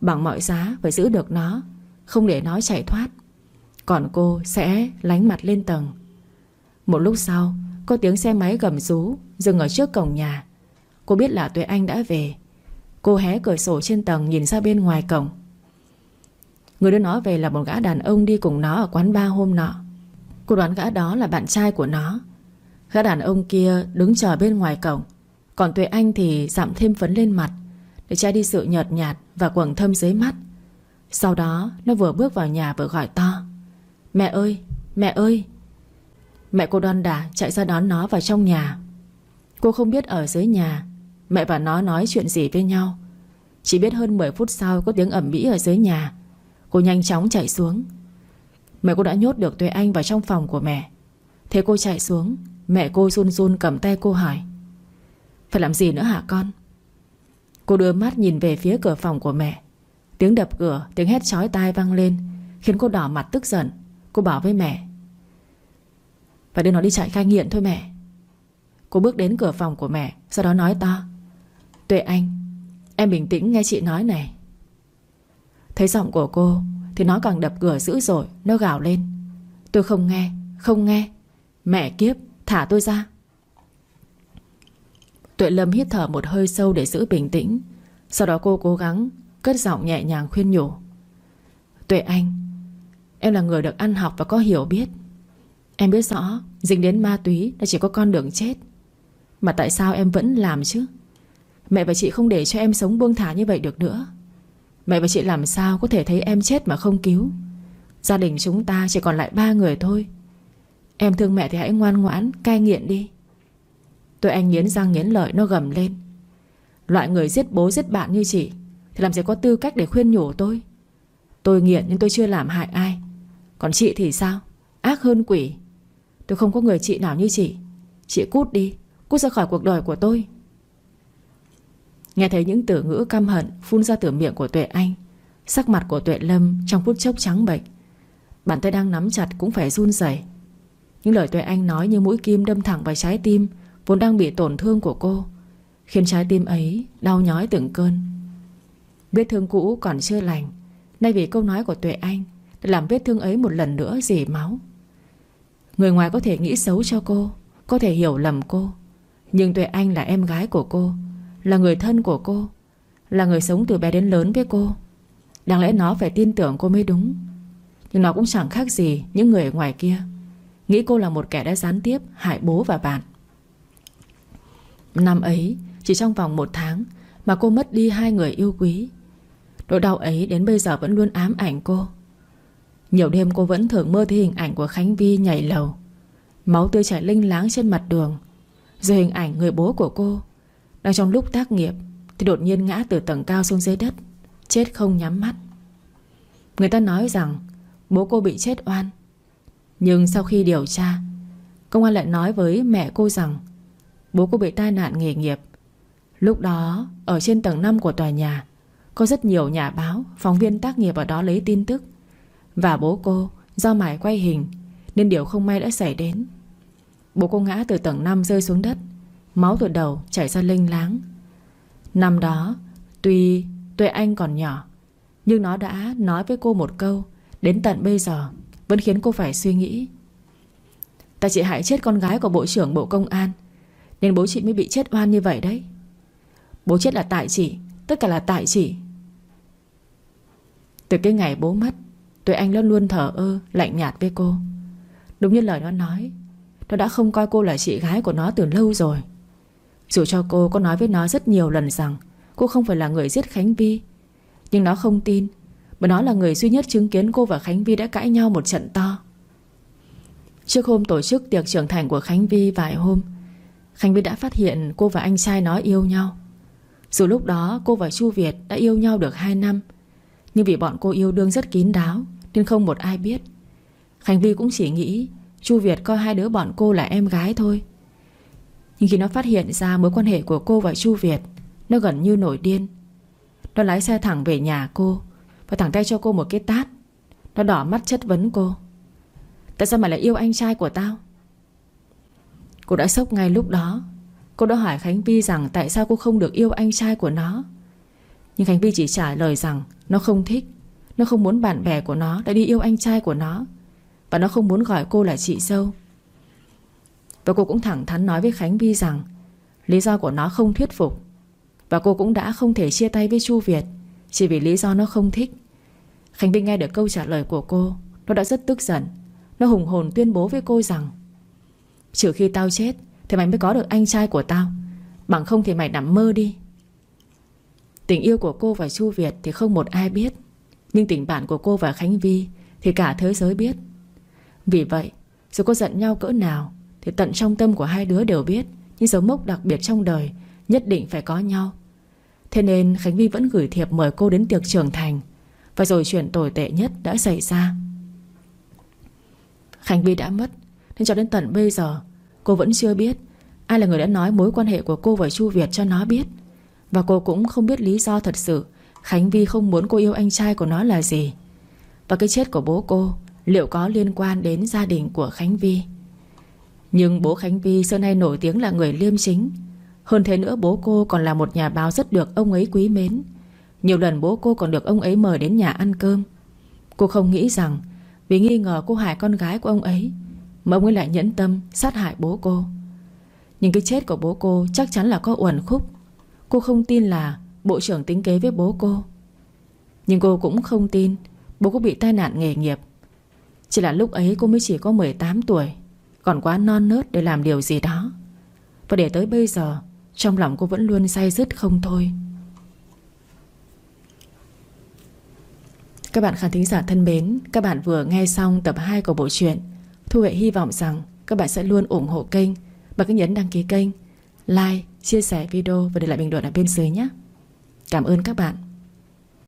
Bằng mọi giá phải giữ được nó, Không để nó chạy thoát. Còn cô sẽ lánh mặt lên tầng. Một lúc sau, Có tiếng xe máy gầm rú Dừng ở trước cổng nhà. Cô biết là Tuệ Anh đã về. Cô hé cửa sổ trên tầng nhìn ra bên ngoài cổng. Người đưa nó về là một gã đàn ông đi cùng nó ở quán bar hôm nọ. Cô đoán gã đó là bạn trai của nó. Gã đàn ông kia đứng chờ bên ngoài cổng. Còn Tuệ Anh thì giảm thêm phấn lên mặt Để che đi sự nhợt nhạt Và quầng thâm dưới mắt. Sau đó nó vừa bước vào nhà vừa gọi to. Mẹ ơi, mẹ ơi. Mẹ cô đoan đà chạy ra đón nó vào trong nhà. Cô không biết ở dưới nhà Mẹ và nó nói chuyện gì với nhau. Chỉ biết hơn 10 phút sau Có tiếng ẩm mỹ ở dưới nhà. Cô nhanh chóng chạy xuống. Mẹ cô đã nhốt được Tuệ Anh vào trong phòng của mẹ. Thế cô chạy xuống, Mẹ cô run run cầm tay cô hỏi, Phải làm gì nữa hả con? Cô đưa mắt nhìn về phía cửa phòng của mẹ. Tiếng đập cửa, Tiếng hét chói tai vang lên, Khiến cô đỏ mặt tức giận. Cô bảo với mẹ, Phải đưa nó đi chạy cai nghiện thôi mẹ. Cô bước đến cửa phòng của mẹ, Sau đó nói to, Tuệ Anh, Em bình tĩnh nghe chị nói này. Thấy giọng của cô Thì nó càng đập cửa dữ dội, Nó gào lên. Tôi không nghe Không nghe. Mẹ kiếp, Thả tôi ra. Tuệ Lâm hít thở một hơi sâu để giữ bình tĩnh. Sau đó cô cố gắng Cất giọng nhẹ nhàng khuyên nhủ. Tuệ Anh, Em là người được ăn học và có hiểu biết. Em biết rõ, Dính đến ma túy là chỉ có con đường chết. Mà tại sao em vẫn làm chứ? Mẹ và chị không để cho em sống buông thả như vậy được nữa. Mẹ và chị làm sao có thể thấy em chết mà không cứu? Gia đình chúng ta chỉ còn lại ba người thôi. Em thương mẹ thì hãy ngoan ngoãn, Cai nghiện đi. Tôi anh nghiến răng nghiến lợi, nó gầm lên. Loại người giết bố, giết bạn như chị, Thì làm gì có tư cách để khuyên nhủ tôi? Tôi nghiện nhưng tôi chưa làm hại ai. Còn chị thì sao? Ác hơn quỷ. Tôi không có người chị nào như chị. Chị cút đi, Cút ra khỏi cuộc đời của tôi. Nghe thấy những từ ngữ căm hận Phun ra từ miệng của Tuệ Anh, Sắc mặt của Tuệ Lâm trong phút chốc trắng bệch. Bàn tay đang nắm chặt cũng phải run rẩy. Những lời Tuệ Anh nói như mũi kim đâm thẳng vào trái tim, Vốn đang bị tổn thương của cô, Khiến trái tim ấy đau nhói từng cơn. Vết thương cũ còn chưa lành, Nay vì câu nói của Tuệ Anh Đã làm vết thương ấy một lần nữa dỉ máu. Người ngoài có thể nghĩ xấu cho cô, Có thể hiểu lầm cô, Nhưng Tuệ Anh là em gái của cô là người thân của cô, Là người sống từ bé đến lớn với cô. Đáng lẽ nó phải tin tưởng cô mới đúng. Nhưng nó cũng chẳng khác gì Những người ở ngoài kia. Nghĩ cô là một kẻ đã gián tiếp, hại bố và bạn. Năm ấy, Chỉ trong vòng một tháng Mà cô mất đi hai người yêu quý. Nỗi đau ấy đến bây giờ vẫn luôn ám ảnh cô. Nhiều đêm cô vẫn thường mơ thấy hình ảnh của Khánh Vi nhảy lầu, Máu tươi chảy linh láng trên mặt đường, Rồi hình ảnh người bố của cô đang trong lúc tác nghiệp, Thì đột nhiên ngã từ tầng cao xuống dưới đất, Chết không nhắm mắt. Người ta nói rằng, Bố cô bị chết oan. Nhưng sau khi điều tra, Công an lại nói với mẹ cô rằng, Bố cô bị tai nạn nghề nghiệp. Lúc đó, ở trên tầng 5 của tòa nhà, Có rất nhiều nhà báo, Phóng viên tác nghiệp ở đó lấy tin tức. Và bố cô do mải quay hình, Nên điều không may đã xảy đến. Bố cô ngã từ tầng 5 rơi xuống đất. Máu từ đầu chảy ra linh láng. Năm đó, Tuy Tuệ Anh còn nhỏ, Nhưng nó đã nói với cô một câu, Đến tận bây giờ Vẫn khiến cô phải suy nghĩ. Tại chị hại chết con gái của Bộ trưởng Bộ Công an, Nên bố chị mới bị chết oan như vậy đấy. Bố chết là tại chị, Tất cả là tại chị. Từ cái ngày bố mất, Tuệ Anh luôn luôn thở ơ, Lạnh nhạt với cô. Đúng như lời nó nói, Nó đã không coi cô là chị gái của nó từ lâu rồi. Dù cho cô có nói với nó rất nhiều lần rằng Cô không phải là người giết Khánh Vi, Nhưng nó không tin, Bởi nó là người duy nhất chứng kiến cô và Khánh Vi đã cãi nhau một trận to. Trước hôm tổ chức tiệc trưởng thành của Khánh Vi vài hôm, Khánh Vi đã phát hiện cô và anh trai nó yêu nhau. Dù lúc đó cô và Chu Việt đã yêu nhau được 2 năm, Nhưng vì bọn cô yêu đương rất kín đáo Nên không một ai biết. Khánh Vi cũng chỉ nghĩ Chu Việt coi hai đứa bọn cô là em gái thôi nhưng khi nó phát hiện ra mối quan hệ của cô và Chu Việt, Nó gần như nổi điên. Nó lái xe thẳng về nhà cô Và thẳng tay cho cô một cái tát. Nó đỏ mắt chất vấn cô. Tại sao mày lại yêu anh trai của tao? Cô đã sốc ngay lúc đó. Cô đã hỏi Khánh Vi rằng Tại sao cô không được yêu anh trai của nó. Nhưng Khánh Vi chỉ trả lời rằng Nó không thích. Nó không muốn bạn bè của nó đã đi yêu anh trai của nó. Và nó không muốn gọi cô là chị dâu. Và cô cũng thẳng thắn nói với Khánh Vi rằng, Lý do của nó không thuyết phục. Và cô cũng đã không thể chia tay với Chu Việt, Chỉ vì lý do nó không thích. Khánh Vi nghe được câu trả lời của cô, Nó đã rất tức giận. Nó hùng hồn tuyên bố với cô rằng, Trừ khi tao chết, Thì mày mới có được anh trai của tao. Bằng không thì mày nằm mơ đi. Tình yêu của cô và Chu Việt Thì không một ai biết, Nhưng tình bạn của cô và Khánh Vi Thì cả thế giới biết. Vì vậy, dù có giận nhau cỡ nào thì tận trong tâm của hai đứa đều biết Những dấu mốc đặc biệt trong đời Nhất định phải có nhau. Thế nên Khánh Vi vẫn gửi thiệp mời cô đến tiệc trưởng thành Và rồi chuyện tồi tệ nhất đã xảy ra. Khánh Vi đã mất, Nên cho đến tận bây giờ, Cô vẫn chưa biết Ai là người đã nói mối quan hệ của cô và Chu Việt cho nó biết. Và cô cũng không biết lý do thật sự Khánh Vi không muốn cô yêu anh trai của nó là gì. Và cái chết của bố cô Liệu có liên quan đến gia đình của Khánh Vi nhưng bố Khánh Vi xưa nay nổi tiếng là người liêm chính. Hơn thế nữa, bố cô còn là một nhà báo rất được ông ấy quý mến. Nhiều lần bố cô còn được ông ấy mời đến nhà ăn cơm. Cô không nghĩ rằng, Vì nghi ngờ cô hại con gái của ông ấy, Mà ông ấy lại nhẫn tâm sát hại bố cô. Nhưng cái chết của bố cô chắc chắn là có uẩn khúc. Cô không tin là Bộ trưởng tính kế với bố cô. Nhưng cô cũng không tin Bố cô bị tai nạn nghề nghiệp. Chỉ là lúc ấy cô mới chỉ có 18 tuổi. Còn quá non nớt để làm điều gì đó. Và để tới bây giờ Trong lòng cô vẫn luôn say dứt không thôi. Các bạn khán thính giả thân mến Các bạn vừa nghe xong tập 2 của bộ truyện. Thu Huệ hy vọng rằng Các bạn sẽ luôn ủng hộ kênh. Bằng cách nhấn đăng ký kênh Like, chia sẻ video và để lại bình luận ở bên dưới nhé. Cảm ơn các bạn.